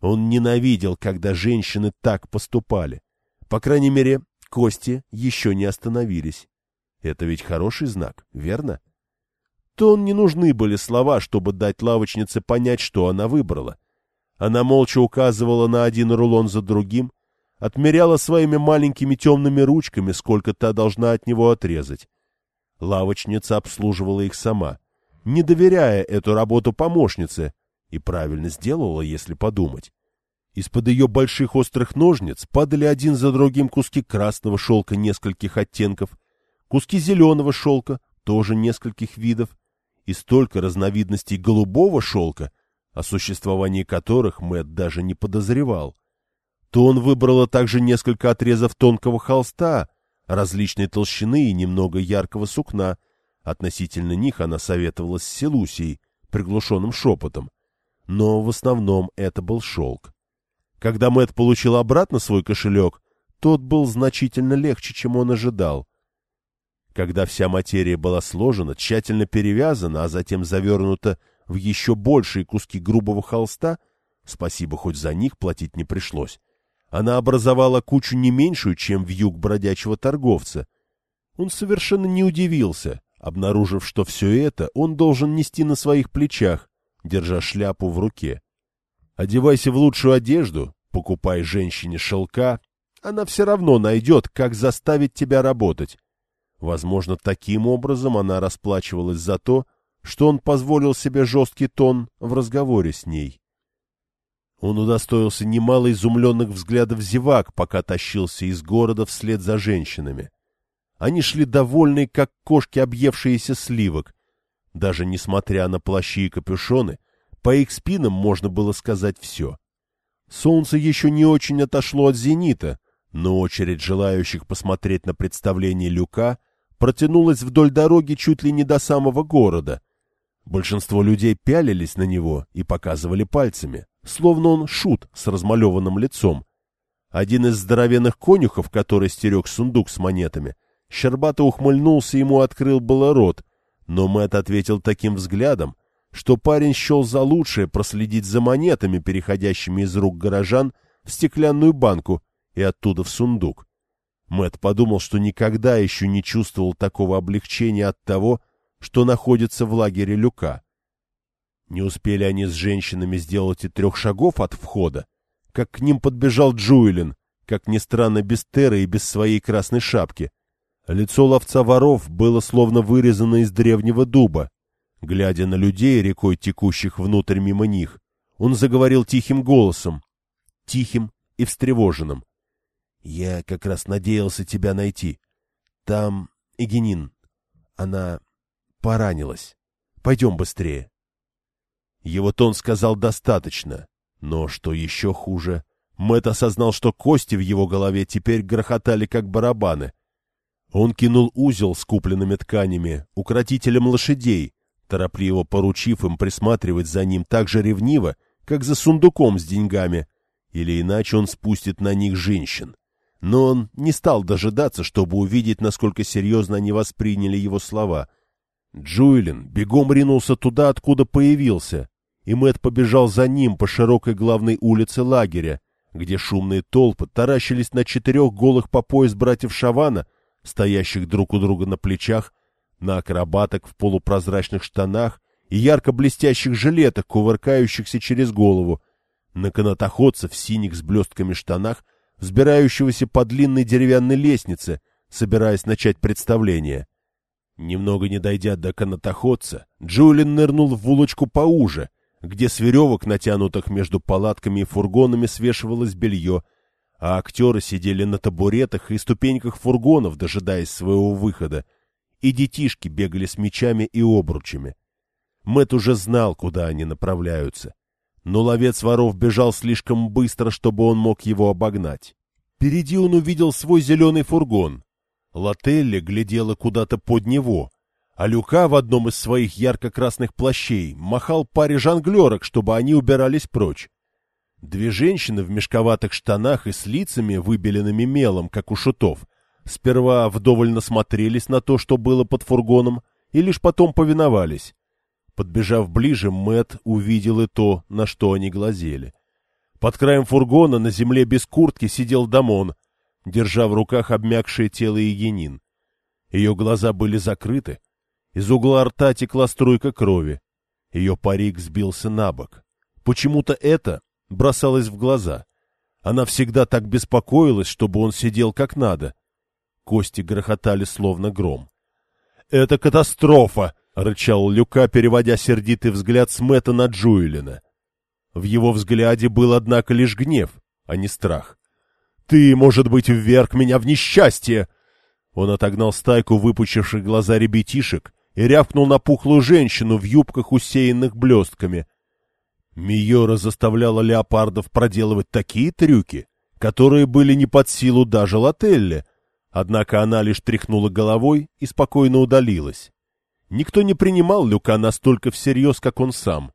Он ненавидел, когда женщины так поступали. По крайней мере, кости еще не остановились. Это ведь хороший знак, верно? То он не нужны были слова, чтобы дать лавочнице понять, что она выбрала. Она молча указывала на один рулон за другим, отмеряла своими маленькими темными ручками, сколько та должна от него отрезать. Лавочница обслуживала их сама, не доверяя эту работу помощнице, и правильно сделала, если подумать. Из-под ее больших острых ножниц падали один за другим куски красного шелка нескольких оттенков, куски зеленого шелка, тоже нескольких видов, и столько разновидностей голубого шелка, о существовании которых Мэтт даже не подозревал. То он выбрала также несколько отрезов тонкого холста, различной толщины и немного яркого сукна. Относительно них она советовалась с Селусией, приглушенным шепотом. Но в основном это был шелк. Когда Мэтт получил обратно свой кошелек, тот был значительно легче, чем он ожидал. Когда вся материя была сложена, тщательно перевязана, а затем завернута в еще большие куски грубого холста, спасибо, хоть за них платить не пришлось, она образовала кучу не меньшую, чем вьюг бродячего торговца. Он совершенно не удивился, обнаружив, что все это он должен нести на своих плечах, держа шляпу в руке. Одевайся в лучшую одежду, покупай женщине шелка, она все равно найдет, как заставить тебя работать. Возможно, таким образом она расплачивалась за то, что он позволил себе жесткий тон в разговоре с ней. Он удостоился немало изумленных взглядов зевак, пока тащился из города вслед за женщинами. Они шли довольные, как кошки, объевшиеся сливок. Даже несмотря на плащи и капюшоны, по их спинам можно было сказать все. Солнце еще не очень отошло от зенита, но очередь желающих посмотреть на представление Люка протянулась вдоль дороги чуть ли не до самого города. Большинство людей пялились на него и показывали пальцами словно он шут с размалеванным лицом. Один из здоровенных конюхов, который стерег сундук с монетами, щербато ухмыльнулся ему открыл было рот, но Мэтт ответил таким взглядом, что парень счел за лучшее проследить за монетами, переходящими из рук горожан, в стеклянную банку и оттуда в сундук. Мэтт подумал, что никогда еще не чувствовал такого облегчения от того, что находится в лагере Люка. Не успели они с женщинами сделать и трех шагов от входа, как к ним подбежал Джуэлин, как ни странно без Теры и без своей красной шапки. Лицо ловца воров было словно вырезано из древнего дуба. Глядя на людей, рекой текущих внутрь мимо них, он заговорил тихим голосом. Тихим и встревоженным. — Я как раз надеялся тебя найти. Там Эгенин. Она поранилась. Пойдем быстрее. Его тон сказал достаточно, но, что еще хуже, Мэтт осознал, что кости в его голове теперь грохотали, как барабаны. Он кинул узел с купленными тканями укротителем лошадей, торопливо поручив им присматривать за ним так же ревниво, как за сундуком с деньгами, или иначе он спустит на них женщин. Но он не стал дожидаться, чтобы увидеть, насколько серьезно они восприняли его слова. Джуэлин бегом ринулся туда, откуда появился, и Мэт побежал за ним по широкой главной улице лагеря, где шумные толпы таращились на четырех голых по пояс братьев Шавана, стоящих друг у друга на плечах, на акробаток в полупрозрачных штанах и ярко блестящих жилетах, кувыркающихся через голову, на канатоходца в синих с блестками штанах, взбирающегося по длинной деревянной лестнице, собираясь начать представление. Немного не дойдя до канатоходца, Джулин нырнул в улочку поуже, где с веревок, натянутых между палатками и фургонами, свешивалось белье, а актеры сидели на табуретах и ступеньках фургонов, дожидаясь своего выхода, и детишки бегали с мечами и обручами. Мэт уже знал, куда они направляются, но ловец воров бежал слишком быстро, чтобы он мог его обогнать. Впереди он увидел свой зеленый фургон. Лателли глядела куда-то под него, а Люка в одном из своих ярко-красных плащей махал паре жонглерок, чтобы они убирались прочь. Две женщины в мешковатых штанах и с лицами, выбеленными мелом, как у шутов, сперва вдоволь насмотрелись на то, что было под фургоном, и лишь потом повиновались. Подбежав ближе, Мэт увидел и то, на что они глазели. Под краем фургона на земле без куртки сидел Дамон, держа в руках обмякшее тело Егенин. Ее глаза были закрыты, из угла рта текла струйка крови. Ее парик сбился на бок. Почему-то это бросалось в глаза. Она всегда так беспокоилась, чтобы он сидел как надо. Кости грохотали, словно гром. — Это катастрофа! — рычал Люка, переводя сердитый взгляд с Мэтта на Джуэлина. В его взгляде был, однако, лишь гнев, а не страх. — Ты, может быть, вверг меня в несчастье! Он отогнал стайку выпучивших глаза ребятишек и рявкнул на пухлую женщину в юбках, усеянных блестками. Миора заставляла леопардов проделывать такие трюки, которые были не под силу даже Лателле, однако она лишь тряхнула головой и спокойно удалилась. Никто не принимал Люка настолько всерьез, как он сам.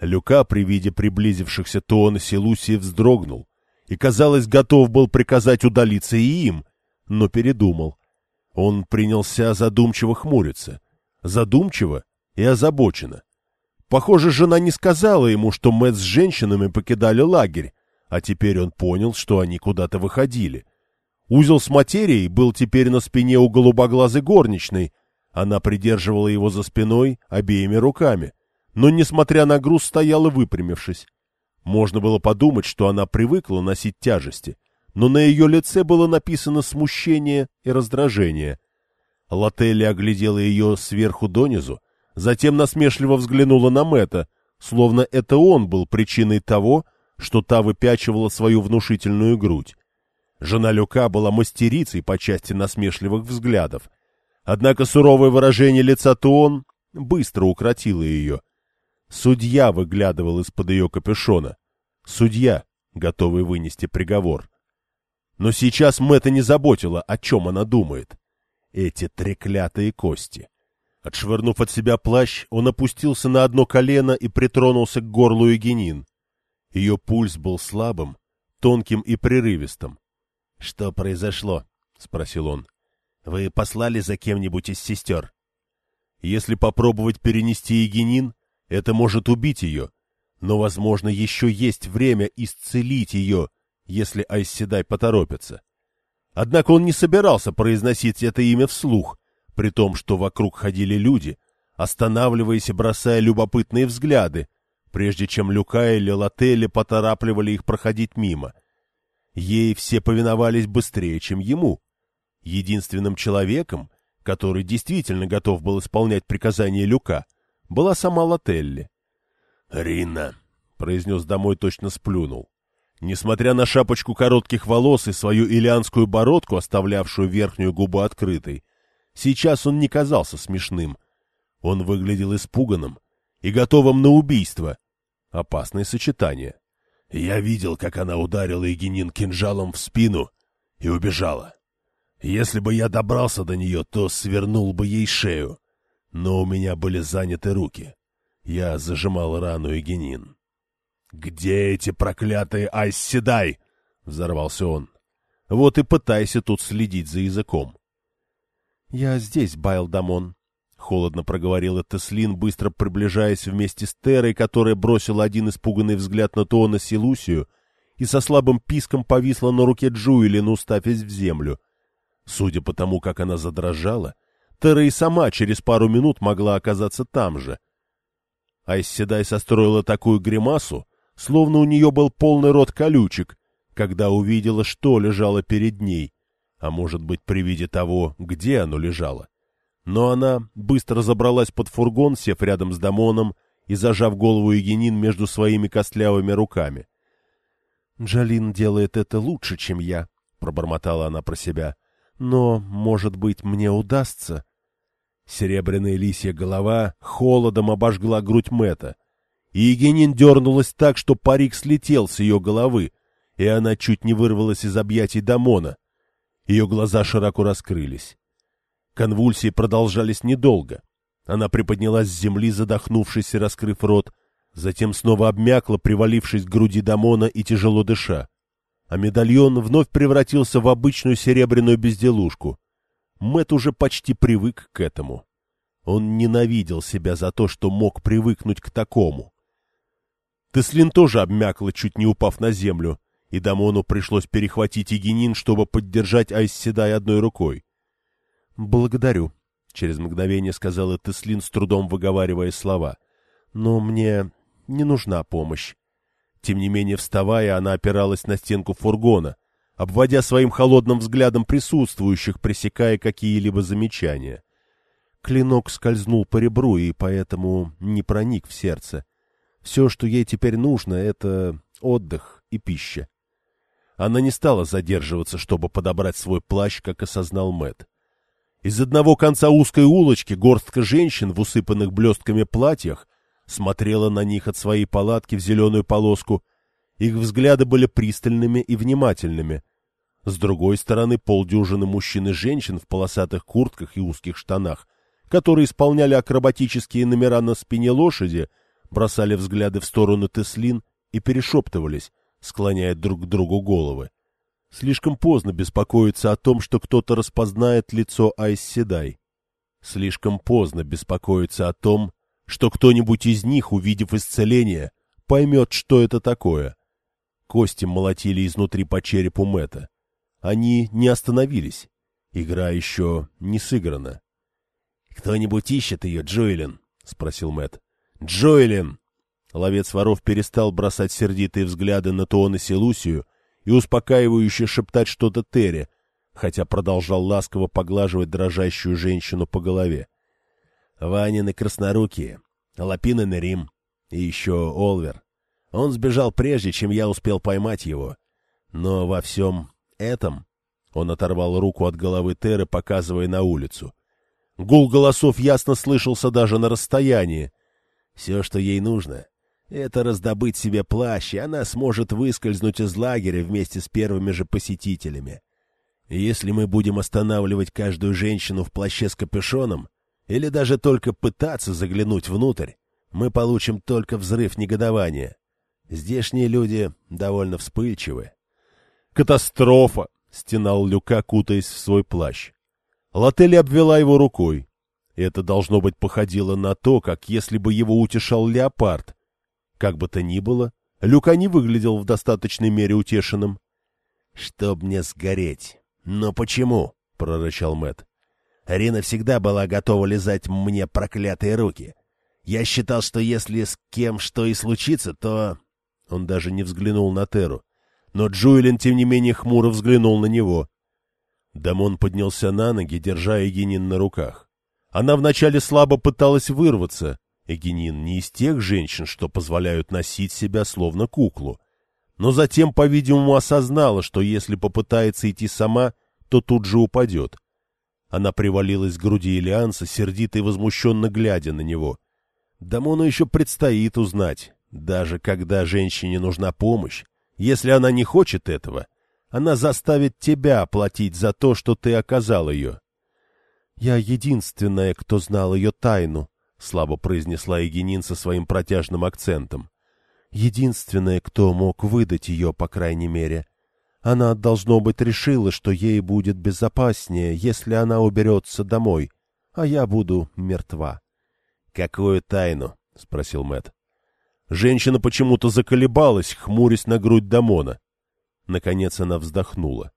Люка при виде приблизившихся Туона Селусии вздрогнул и, казалось, готов был приказать удалиться и им, но передумал. Он принялся задумчиво хмуриться — задумчиво и озабоченно. Похоже, жена не сказала ему, что Мэтт с женщинами покидали лагерь, а теперь он понял, что они куда-то выходили. Узел с материей был теперь на спине у голубоглазой горничной. Она придерживала его за спиной обеими руками, но, несмотря на груз, стояла выпрямившись. Можно было подумать, что она привыкла носить тяжести, но на ее лице было написано смущение и раздражение — Лотелли оглядела ее сверху донизу, затем насмешливо взглянула на Мэтта, словно это он был причиной того, что та выпячивала свою внушительную грудь. Жена Люка была мастерицей по части насмешливых взглядов. Однако суровое выражение лица Туон быстро укротило ее. Судья выглядывал из-под ее капюшона. Судья, готовый вынести приговор. Но сейчас Мэтта не заботила, о чем она думает эти треклятые кости. Отшвырнув от себя плащ, он опустился на одно колено и притронулся к горлу Егенин. Ее пульс был слабым, тонким и прерывистым. — Что произошло? — спросил он. — Вы послали за кем-нибудь из сестер? Если попробовать перенести Егенин, это может убить ее, но, возможно, еще есть время исцелить ее, если Айседай поторопится. Однако он не собирался произносить это имя вслух, при том, что вокруг ходили люди, останавливаясь и бросая любопытные взгляды, прежде чем Люка или Лотелли поторапливали их проходить мимо. Ей все повиновались быстрее, чем ему. Единственным человеком, который действительно готов был исполнять приказания Люка, была сама Лотелли. — Рина, — произнес домой, точно сплюнул. — Несмотря на шапочку коротких волос и свою илианскую бородку, оставлявшую верхнюю губу открытой, сейчас он не казался смешным. Он выглядел испуганным и готовым на убийство. Опасное сочетание. Я видел, как она ударила Егенин кинжалом в спину и убежала. Если бы я добрался до нее, то свернул бы ей шею. Но у меня были заняты руки. Я зажимал рану Егенин. «Где эти проклятые Айсседай?» — взорвался он. «Вот и пытайся тут следить за языком». «Я здесь, Байлдамон», — холодно проговорила Теслин, быстро приближаясь вместе с Терой, которая бросила один испуганный взгляд на Туона Силусию и со слабым писком повисла на руке Джуэлин, уставясь в землю. Судя по тому, как она задрожала, Тера и сама через пару минут могла оказаться там же. Айсседай состроила такую гримасу, словно у нее был полный рот колючек, когда увидела, что лежало перед ней, а может быть, при виде того, где оно лежало. Но она быстро забралась под фургон, сев рядом с Дамоном и зажав голову Егенин между своими костлявыми руками. «Джалин делает это лучше, чем я», — пробормотала она про себя. «Но, может быть, мне удастся...» Серебряная лисья голова холодом обожгла грудь Мэта и Егенин дернулась так, что парик слетел с ее головы, и она чуть не вырвалась из объятий Дамона. Ее глаза широко раскрылись. Конвульсии продолжались недолго. Она приподнялась с земли, задохнувшись и раскрыв рот, затем снова обмякла, привалившись к груди Дамона и тяжело дыша. А медальон вновь превратился в обычную серебряную безделушку. Мэт уже почти привык к этому. Он ненавидел себя за то, что мог привыкнуть к такому. Теслин тоже обмякла, чуть не упав на землю, и Дамону пришлось перехватить Егенин, чтобы поддержать Айсседай одной рукой. — Благодарю, — через мгновение сказала Теслин, с трудом выговаривая слова. — Но мне не нужна помощь. Тем не менее, вставая, она опиралась на стенку фургона, обводя своим холодным взглядом присутствующих, пресекая какие-либо замечания. Клинок скользнул по ребру и поэтому не проник в сердце. Все, что ей теперь нужно, это отдых и пища. Она не стала задерживаться, чтобы подобрать свой плащ, как осознал Мэт. Из одного конца узкой улочки горстка женщин в усыпанных блестками платьях смотрела на них от своей палатки в зеленую полоску. Их взгляды были пристальными и внимательными. С другой стороны полдюжины мужчин и женщин в полосатых куртках и узких штанах, которые исполняли акробатические номера на спине лошади, бросали взгляды в сторону Теслин и перешептывались, склоняя друг к другу головы. Слишком поздно беспокоиться о том, что кто-то распознает лицо Айсседай. Слишком поздно беспокоиться о том, что кто-нибудь из них, увидев исцеление, поймет, что это такое. Кости молотили изнутри по черепу Мэта. Они не остановились. Игра еще не сыграна. — Кто-нибудь ищет ее, Джоэлин? — спросил Мэт. Джоэлин!» Ловец воров перестал бросать сердитые взгляды на Туон и Селусию и успокаивающе шептать что-то Терри, хотя продолжал ласково поглаживать дрожащую женщину по голове. Ванины краснорукие, Лапины на Рим и еще Олвер. Он сбежал прежде, чем я успел поймать его. Но во всем этом он оторвал руку от головы Теры, показывая на улицу. Гул голосов ясно слышался даже на расстоянии, все, что ей нужно, это раздобыть себе плащ, и она сможет выскользнуть из лагеря вместе с первыми же посетителями. если мы будем останавливать каждую женщину в плаще с капюшоном, или даже только пытаться заглянуть внутрь, мы получим только взрыв негодования. Здешние люди довольно вспыльчивы. «Катастрофа!» — стенал Люка, кутаясь в свой плащ. Лотель обвела его рукой. Это, должно быть, походило на то, как если бы его утешал леопард. Как бы то ни было, Люка не выглядел в достаточной мере утешенным. — Чтоб мне сгореть. Но почему? — прорычал Мэт. Рина всегда была готова лизать мне проклятые руки. Я считал, что если с кем что и случится, то... Он даже не взглянул на Теру. Но Джуэлин, тем не менее, хмуро взглянул на него. Дамон поднялся на ноги, держа Егинин на руках. Она вначале слабо пыталась вырваться. Эгенин не из тех женщин, что позволяют носить себя словно куклу. но затем, по-видимому, осознала, что если попытается идти сама, то тут же упадет. Она привалилась к груди Элианса, сердито и возмущенно глядя на него. Дамону еще предстоит узнать, даже когда женщине нужна помощь, если она не хочет этого, она заставит тебя платить за то, что ты оказал ее. — Я единственная, кто знал ее тайну, — слабо произнесла Егенин со своим протяжным акцентом. — Единственная, кто мог выдать ее, по крайней мере. Она, должно быть, решила, что ей будет безопаснее, если она уберется домой, а я буду мертва. — Какую тайну? — спросил Мэт. Женщина почему-то заколебалась, хмурясь на грудь Дамона. Наконец она вздохнула.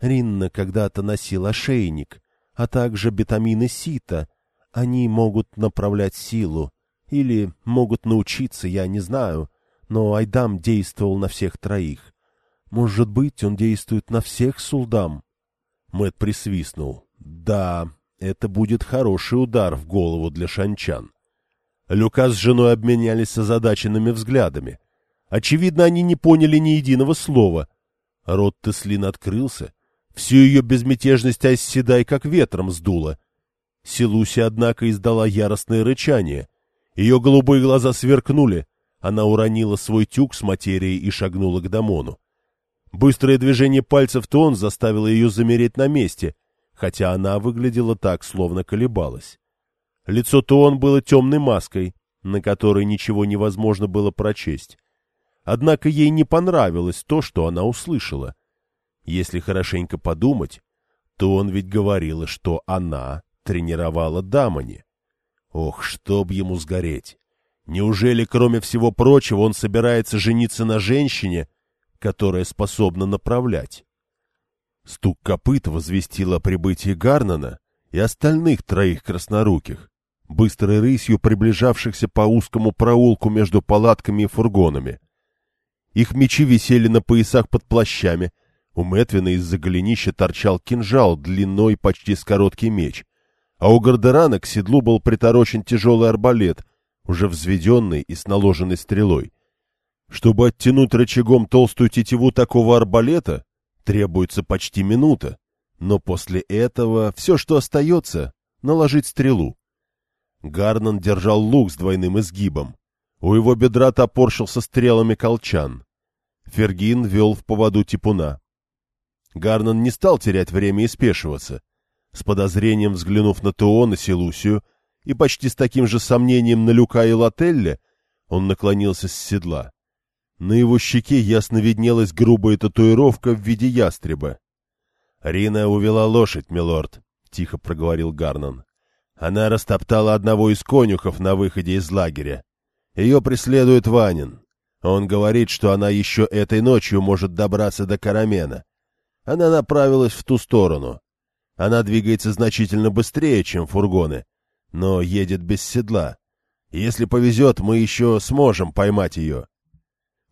Ринна когда-то носил ошейник, а также бетамины сита. Они могут направлять силу. Или могут научиться, я не знаю. Но Айдам действовал на всех троих. Может быть, он действует на всех сулдам? Мэт присвистнул. Да, это будет хороший удар в голову для шанчан. Люка с женой обменялись озадаченными взглядами. Очевидно, они не поняли ни единого слова. Рот Теслин открылся. Всю ее безмятежность оседай как ветром сдуло. Силуси, однако, издала яростное рычание. Ее голубые глаза сверкнули. Она уронила свой тюк с материей и шагнула к Дамону. Быстрое движение пальцев Тон заставило ее замереть на месте, хотя она выглядела так, словно колебалась. Лицо Туон было темной маской, на которой ничего невозможно было прочесть. Однако ей не понравилось то, что она услышала. Если хорошенько подумать, то он ведь говорила, что она тренировала Дамани. Ох, чтоб ему сгореть! Неужели, кроме всего прочего, он собирается жениться на женщине, которая способна направлять? Стук копыт возвестил о прибытии Гарнана и остальных троих красноруких быстрой рысью приближавшихся по узкому проулку между палатками и фургонами. Их мечи висели на поясах под плащами, у Мэтвина из-за голенища торчал кинжал длиной почти с короткий меч, а у Гардерана к седлу был приторочен тяжелый арбалет, уже взведенный и с наложенной стрелой. Чтобы оттянуть рычагом толстую тетиву такого арбалета, требуется почти минута, но после этого все, что остается, наложить стрелу. Гарнан держал лук с двойным изгибом. У его бедра топорщился стрелами колчан. Фергин вел в поводу типуна. Гарнан не стал терять время и спешиваться. С подозрением взглянув на Теона, Силусию и почти с таким же сомнением на Люка и Лателле, он наклонился с седла. На его щеке ясно виднелась грубая татуировка в виде ястреба. — Рина увела лошадь, милорд, — тихо проговорил Гарнан. Она растоптала одного из конюхов на выходе из лагеря. Ее преследует Ванин. Он говорит, что она еще этой ночью может добраться до Карамена. Она направилась в ту сторону. Она двигается значительно быстрее, чем фургоны, но едет без седла. Если повезет, мы еще сможем поймать ее.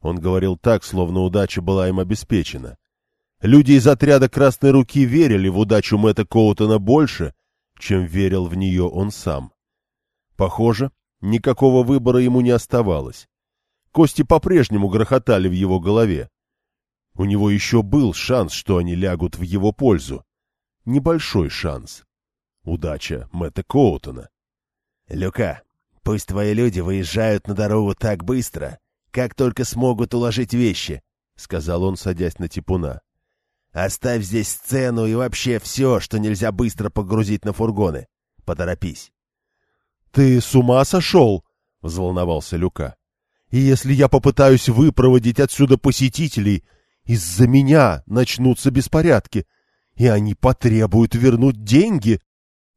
Он говорил так, словно удача была им обеспечена. Люди из отряда Красной Руки верили в удачу Мэтта Коутона больше, чем верил в нее он сам. Похоже, никакого выбора ему не оставалось. Кости по-прежнему грохотали в его голове. У него еще был шанс, что они лягут в его пользу. Небольшой шанс. Удача Мэтта Коутона. — Люка, пусть твои люди выезжают на дорогу так быстро, как только смогут уложить вещи, — сказал он, садясь на типуна. Оставь здесь сцену и вообще все, что нельзя быстро погрузить на фургоны. Поторопись. — Ты с ума сошел? — взволновался Люка. — И если я попытаюсь выпроводить отсюда посетителей, из-за меня начнутся беспорядки, и они потребуют вернуть деньги.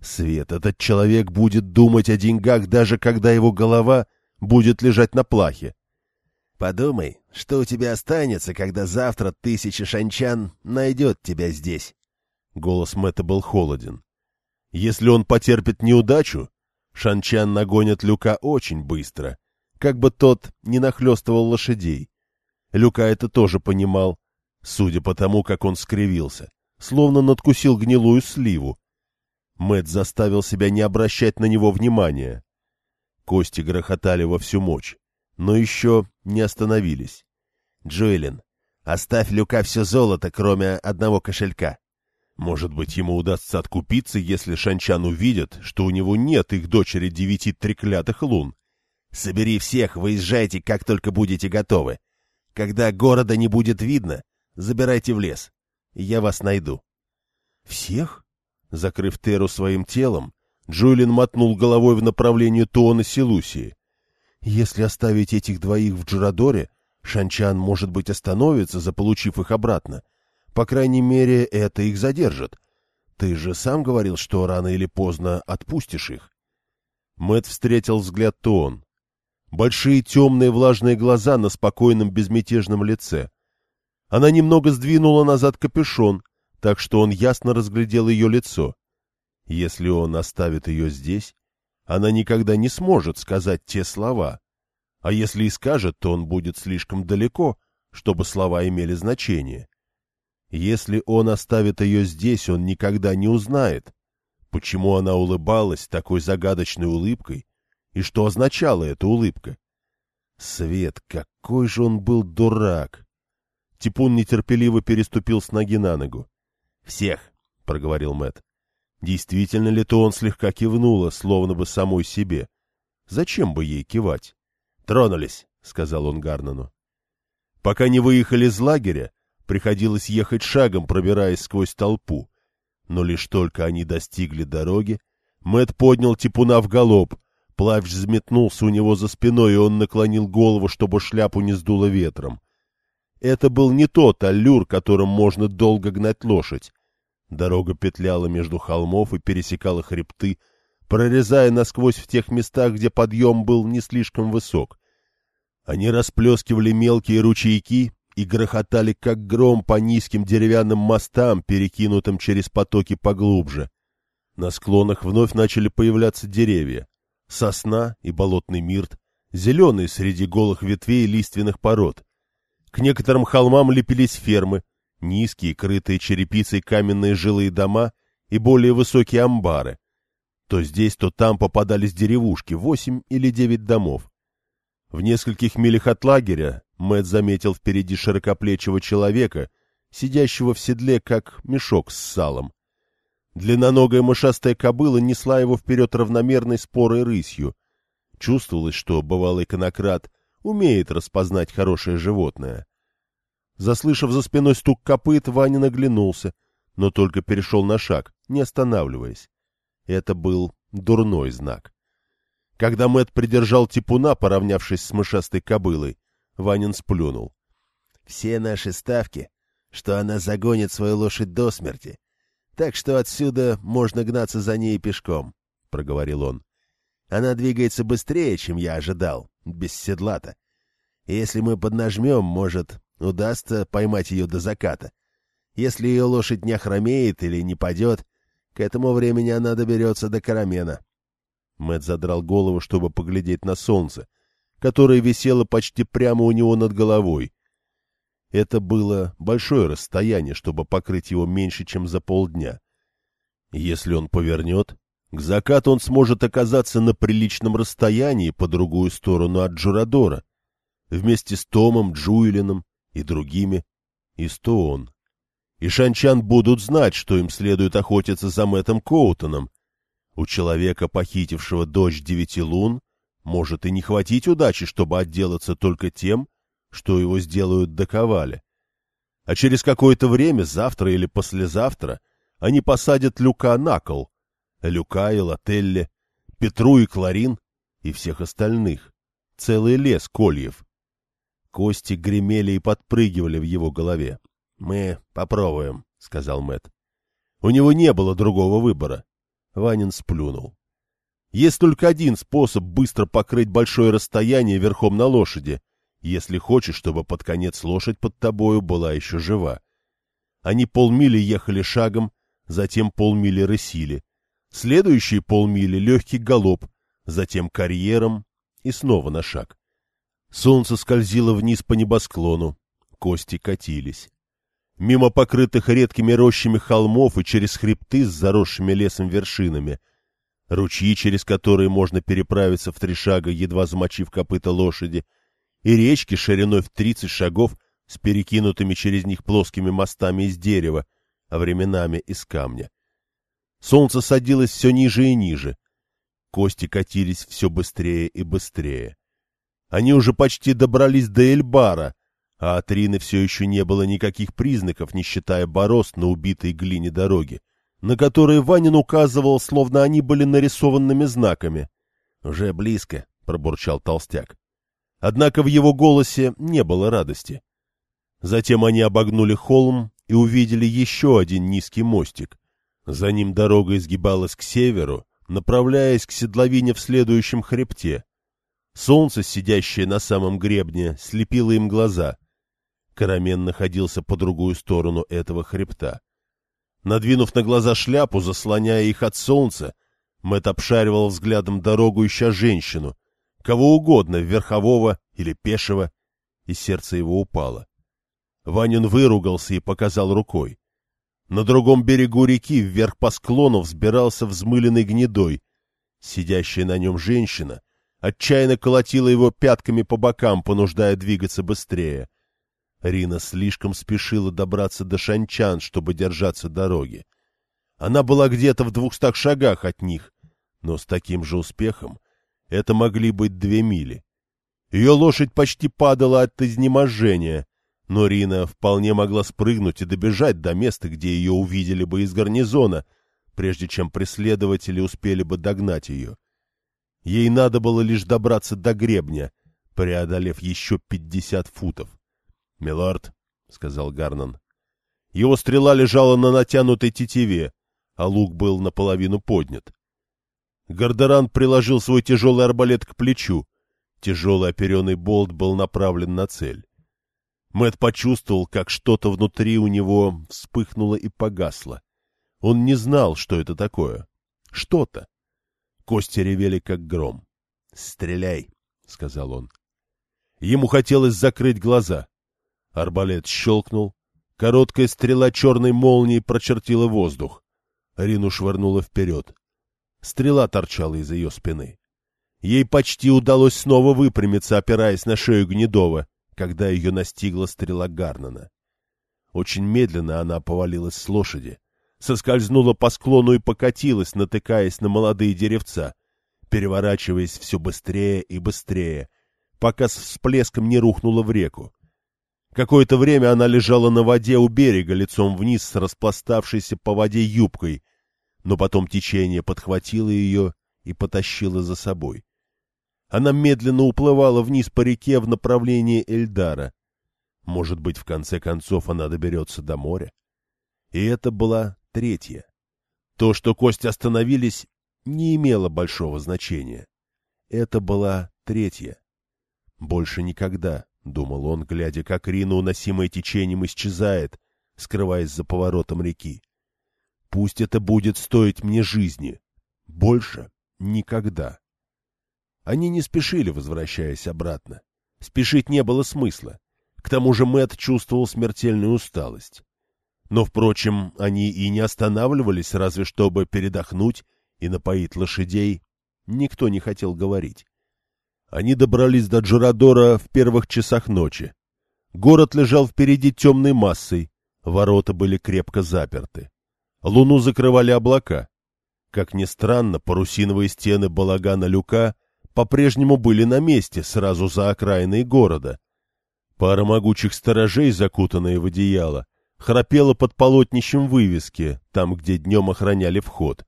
Свет, этот человек будет думать о деньгах, даже когда его голова будет лежать на плахе. Подумай, что у тебя останется, когда завтра тысяча шанчан найдет тебя здесь. Голос Мэтта был холоден. Если он потерпит неудачу, шанчан нагонят Люка очень быстро, как бы тот не нахлестывал лошадей. Люка это тоже понимал, судя по тому, как он скривился, словно надкусил гнилую сливу. Мэт заставил себя не обращать на него внимания. Кости грохотали во всю мощь но еще не остановились. Джоэлин, оставь Люка все золото, кроме одного кошелька. Может быть, ему удастся откупиться, если Шанчан увидит, что у него нет их дочери девяти треклятых лун. Собери всех, выезжайте, как только будете готовы. Когда города не будет видно, забирайте в лес. Я вас найду. Всех? Закрыв Теру своим телом, Джулин мотнул головой в направлении Туона Силусии. Если оставить этих двоих в Джурадоре, Шанчан, может быть, остановится, заполучив их обратно. По крайней мере, это их задержит. Ты же сам говорил, что рано или поздно отпустишь их. Мэт встретил взгляд Тон. Большие темные влажные глаза на спокойном безмятежном лице. Она немного сдвинула назад капюшон, так что он ясно разглядел ее лицо. Если он оставит ее здесь, она никогда не сможет сказать те слова. А если и скажет, то он будет слишком далеко, чтобы слова имели значение. Если он оставит ее здесь, он никогда не узнает, почему она улыбалась такой загадочной улыбкой и что означала эта улыбка. Свет, какой же он был дурак! Типун нетерпеливо переступил с ноги на ногу. — Всех, — проговорил Мэт. Действительно ли то он слегка кивнула, словно бы самой себе? Зачем бы ей кивать? — Тронулись, — сказал он Гарнану. Пока не выехали из лагеря, Приходилось ехать шагом, пробираясь сквозь толпу. Но лишь только они достигли дороги, Мэт поднял типуна в галоп. Плащ взметнулся у него за спиной, и он наклонил голову, чтобы шляпу не сдуло ветром. Это был не тот аллюр, которым можно долго гнать лошадь. Дорога петляла между холмов и пересекала хребты, прорезая насквозь в тех местах, где подъем был не слишком высок. Они расплескивали мелкие ручейки, и грохотали, как гром, по низким деревянным мостам, перекинутым через потоки поглубже. На склонах вновь начали появляться деревья. Сосна и болотный мирт, зеленые среди голых ветвей лиственных пород. К некоторым холмам лепились фермы, низкие, крытые черепицей каменные жилые дома и более высокие амбары. То здесь, то там попадались деревушки, восемь или девять домов. В нескольких милях от лагеря Мэт заметил впереди широкоплечего человека, сидящего в седле, как мешок с салом. Длинноногая мышастая кобыла несла его вперед равномерной спорой рысью. Чувствовалось, что бывалый конократ умеет распознать хорошее животное. Заслышав за спиной стук копыт, Ваня наглянулся, но только перешел на шаг, не останавливаясь. Это был дурной знак. Когда Мэт придержал типуна, поравнявшись с мышастой кобылой, Ванин сплюнул. — Все наши ставки, что она загонит свою лошадь до смерти. Так что отсюда можно гнаться за ней пешком, — проговорил он. Она двигается быстрее, чем я ожидал, без седла-то. Если мы поднажмем, может, удастся поймать ее до заката. Если ее лошадь не охромеет или не падет, к этому времени она доберется до Карамена. Мэт задрал голову, чтобы поглядеть на солнце, которое висело почти прямо у него над головой. Это было большое расстояние, чтобы покрыть его меньше, чем за полдня. Если он повернет, к закату он сможет оказаться на приличном расстоянии по другую сторону от Джурадора, вместе с Томом, Джуэлином и другими, и Стоун. И Шанчан будут знать, что им следует охотиться за Мэттом Коутоном. У человека, похитившего дочь девяти лун, может и не хватить удачи, чтобы отделаться только тем, что его сделают до ковали. А через какое-то время, завтра или послезавтра, они посадят Люка на кол, Люка и Лателле, Петру и Кларин и всех остальных. Целый лес кольев. Кости гремели и подпрыгивали в его голове. — Мы попробуем, — сказал Мэт. У него не было другого выбора. Ванин сплюнул. Есть только один способ быстро покрыть большое расстояние верхом на лошади, если хочешь, чтобы под конец лошадь под тобою была еще жива. Они полмили ехали шагом, затем полмили рысили. Следующие полмили — легкий галоп, затем карьером и снова на шаг. Солнце скользило вниз по небосклону, кости катились. Мимо покрытых редкими рощами холмов и через хребты с заросшими лесом вершинами — ручьи, через которые можно переправиться в три шага, едва замочив копыта лошади, и речки шириной в тридцать шагов с перекинутыми через них плоскими мостами из дерева, а временами из камня. Солнце садилось все ниже и ниже. Кости катились все быстрее и быстрее. Они уже почти добрались до Эльбара, а от Рины все еще не было никаких признаков, не считая борозд на убитой глине дороги, на которые Ванин указывал, словно они были нарисованными знаками. — Уже близко, — пробурчал толстяк. Однако в его голосе не было радости. Затем они обогнули холм и увидели еще один низкий мостик. За ним дорога изгибалась к северу, направляясь к седловине в следующем хребте. Солнце, сидящее на самом гребне, слепило им глаза. Карамен находился по другую сторону этого хребта. Надвинув на глаза шляпу, заслоняя их от солнца, Мэт обшаривал взглядом дорогу, ища женщину, кого угодно, верхового или пешего, и сердце его упало. Ванин выругался и показал рукой. На другом берегу реки вверх по склону взбирался взмыленный гнедой. Сидящая на нем женщина отчаянно колотила его пятками по бокам, понуждая двигаться быстрее. Рина слишком спешила добраться до шанчан, чтобы держаться дороги. Она была где-то в двухстах шагах от них, но с таким же успехом это могли быть две мили. Ее лошадь почти падала от изнеможения, но Рина вполне могла спрыгнуть и добежать до места, где ее увидели бы из гарнизона, прежде чем преследователи успели бы догнать ее. Ей надо было лишь добраться до гребня, преодолев еще пятьдесят футов. — Милорд, — сказал Гарнан. Его стрела лежала на натянутой тетиве, а лук был наполовину поднят. Гардеран приложил свой тяжелый арбалет к плечу. Тяжелый оперенный болт был направлен на цель. Мэт почувствовал, как что-то внутри у него вспыхнуло и погасло. Он не знал, что это такое. Что-то. Кости ревели, как гром. «Стреляй», — сказал он. Ему хотелось закрыть глаза. Арбалет щелкнул. Короткая стрела черной молнии прочертила воздух. Рину швырнула вперед. Стрела торчала из ее спины. Ей почти удалось снова выпрямиться, опираясь на шею Гнедова, когда ее настигла стрела Гарнана. Очень медленно она повалилась с лошади, соскользнула по склону и покатилась, натыкаясь на молодые деревца, переворачиваясь все быстрее и быстрее, пока с всплеском не рухнула в реку. Какое-то время она лежала на воде у берега, лицом вниз с распластавшейся по воде юбкой, но потом течение подхватило ее и потащило за собой. Она медленно уплывала вниз по реке в направлении Эльдара. Может быть, в конце концов она доберется до моря? И это была третья. То, что кости остановились, не имело большого значения. Это была третья. Больше никогда, — думал он, глядя, как Рина, уносимая течением, исчезает, скрываясь за поворотом реки. Пусть это будет стоить мне жизни. Больше никогда. Они не спешили, возвращаясь обратно. Спешить не было смысла. К тому же Мэт чувствовал смертельную усталость. Но, впрочем, они и не останавливались, разве чтобы передохнуть и напоить лошадей. Никто не хотел говорить. Они добрались до Джурадора в первых часах ночи. Город лежал впереди темной массой, ворота были крепко заперты. Луну закрывали облака. Как ни странно, парусиновые стены балагана люка по-прежнему были на месте, сразу за окраиной города. Пара могучих сторожей, закутанные в одеяло, храпела под полотнищем вывески, там, где днем охраняли вход.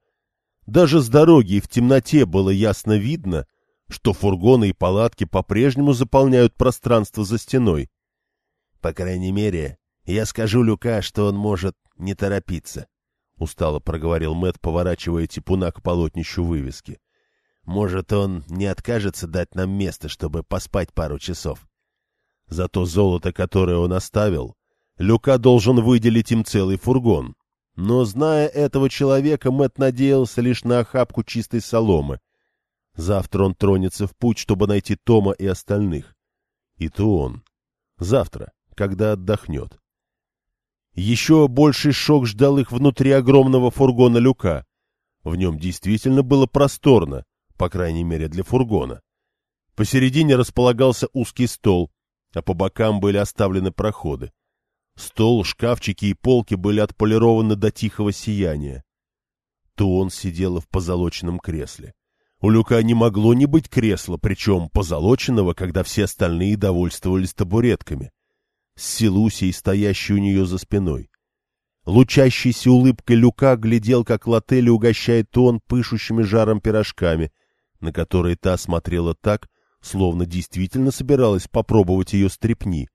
Даже с дороги и в темноте было ясно видно, что фургоны и палатки по-прежнему заполняют пространство за стеной. По крайней мере, я скажу Люка, что он может не торопиться. — устало проговорил Мэт, поворачивая типуна к полотнищу вывески. «Может, он не откажется дать нам место, чтобы поспать пару часов. Зато золото, которое он оставил, Люка должен выделить им целый фургон. Но, зная этого человека, Мэт надеялся лишь на охапку чистой соломы. Завтра он тронется в путь, чтобы найти Тома и остальных. И то он. Завтра, когда отдохнет. Еще больший шок ждал их внутри огромного фургона люка. В нем действительно было просторно, по крайней мере для фургона. Посередине располагался узкий стол, а по бокам были оставлены проходы. Стол, шкафчики и полки были отполированы до тихого сияния. То он сидела в позолоченном кресле. У Люка не могло не быть кресла, причем позолоченного, когда все остальные довольствовались табуретками. С Силусей, стоящей у нее за спиной. Лучащийся улыбкой Люка глядел, как Лотелли угощает Тон пышущими жаром пирожками, на которые та смотрела так, словно действительно собиралась попробовать ее стрепни.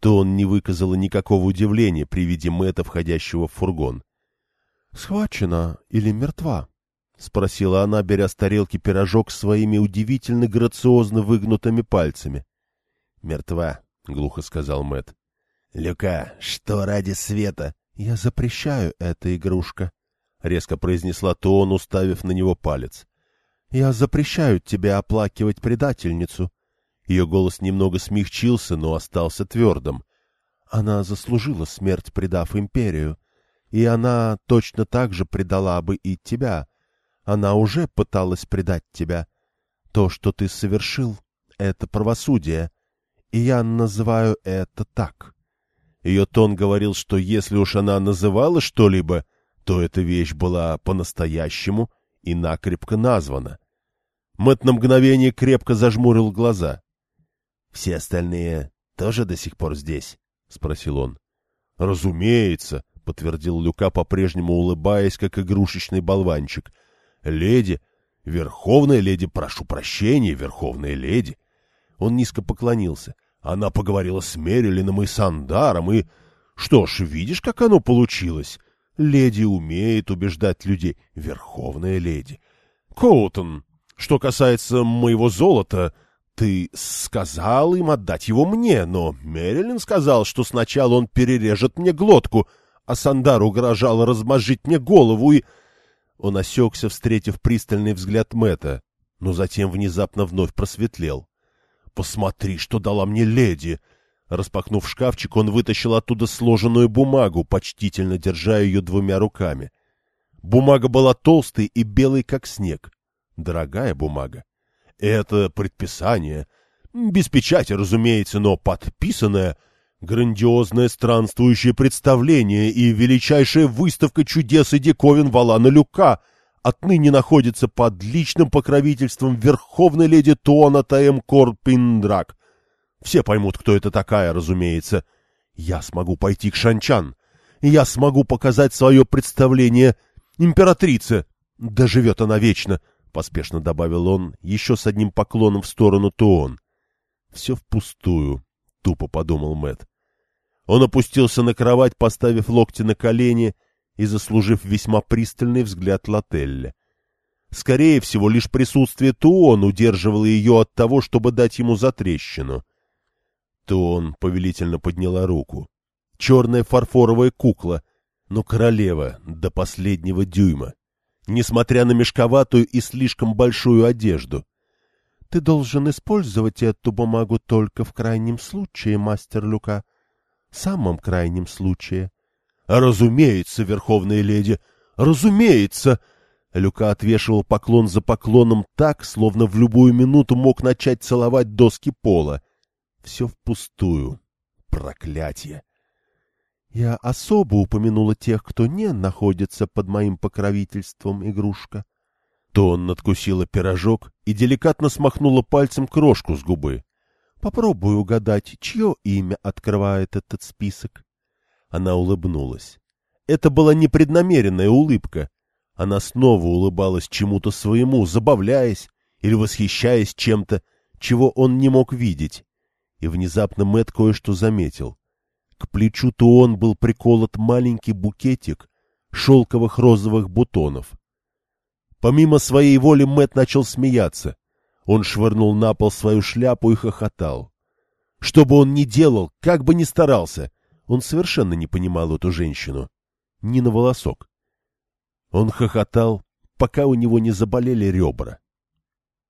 Тон не выказала никакого удивления при виде Мэтта, входящего в фургон. — Схвачена или мертва? — спросила она, беря с тарелки пирожок своими удивительно грациозно выгнутыми пальцами. — Мертва, — глухо сказал Мэтт. — Люка, что ради света? «Я запрещаю эта игрушка», — резко произнесла Туон, уставив на него палец. «Я запрещаю тебе оплакивать предательницу». Ее голос немного смягчился, но остался твердым. Она заслужила смерть, предав империю. И она точно так же предала бы и тебя. Она уже пыталась предать тебя. То, что ты совершил, — это правосудие. И я называю это так. Ее тон говорил, что если уж она называла что-либо, то эта вещь была по-настоящему и накрепко названа. Мэтт на мгновение крепко зажмурил глаза. — Все остальные тоже до сих пор здесь? — спросил он. — Разумеется, — подтвердил Люка, по-прежнему улыбаясь, как игрушечный болванчик. — Леди, верховная леди, прошу прощения, верховная леди. Он низко поклонился. — она поговорила с Мерилином и Сандаром, и... Что ж, видишь, как оно получилось? Леди умеет убеждать людей. Верховная леди. Коутон, что касается моего золота, ты сказал им отдать его мне, но Мерилин сказал, что сначала он перережет мне глотку, а Сандар угрожал размозжить мне голову, и... Он осекся, встретив пристальный взгляд Мэта, но затем внезапно вновь просветлел. «Посмотри, что дала мне леди!» Распахнув шкафчик, он вытащил оттуда сложенную бумагу, почтительно держа ее двумя руками. Бумага была толстой и белой, как снег. Дорогая бумага. Это предписание. Без печати, разумеется, но подписанное. Грандиозное странствующее представление и величайшая выставка чудес и диковин Валана Люка — отныне находится под личным покровительством верховной леди Туона Таэм Корпиндрак. Все поймут, кто это такая, разумеется. Я смогу пойти к Шанчан. Я смогу показать свое представление императрице. Да живет она вечно, — поспешно добавил он, еще с одним поклоном в сторону Туон. Все впустую, — тупо подумал Мэт. Он опустился на кровать, поставив локти на колени, — и заслужив весьма пристальный взгляд Лотелли. Скорее всего, лишь присутствие Туон удерживало ее от того, чтобы дать ему затрещину. Туон повелительно подняла руку. Черная фарфоровая кукла, но королева до последнего дюйма, несмотря на мешковатую и слишком большую одежду. — Ты должен использовать эту бумагу только в крайнем случае, мастер Люка. — Самом крайнем случае. «Разумеется, верховная леди, разумеется!» Люка отвешивал поклон за поклоном так, словно в любую минуту мог начать целовать доски пола. Все впустую. Проклятие! Я особо упомянула тех, кто не находится под моим покровительством, игрушка. То он надкусила пирожок и деликатно смахнула пальцем крошку с губы. Попробуй угадать, чье имя открывает этот список. Она улыбнулась. Это была непреднамеренная улыбка. Она снова улыбалась чему-то своему, забавляясь или восхищаясь чем-то, чего он не мог видеть. И внезапно Мэт кое-что заметил. К плечу Туон был приколот маленький букетик шелковых розовых бутонов. Помимо своей воли Мэт начал смеяться. Он швырнул на пол свою шляпу и хохотал. Что бы он ни делал, как бы ни старался, он совершенно не понимал эту женщину. Ни на волосок. Он хохотал, пока у него не заболели ребра.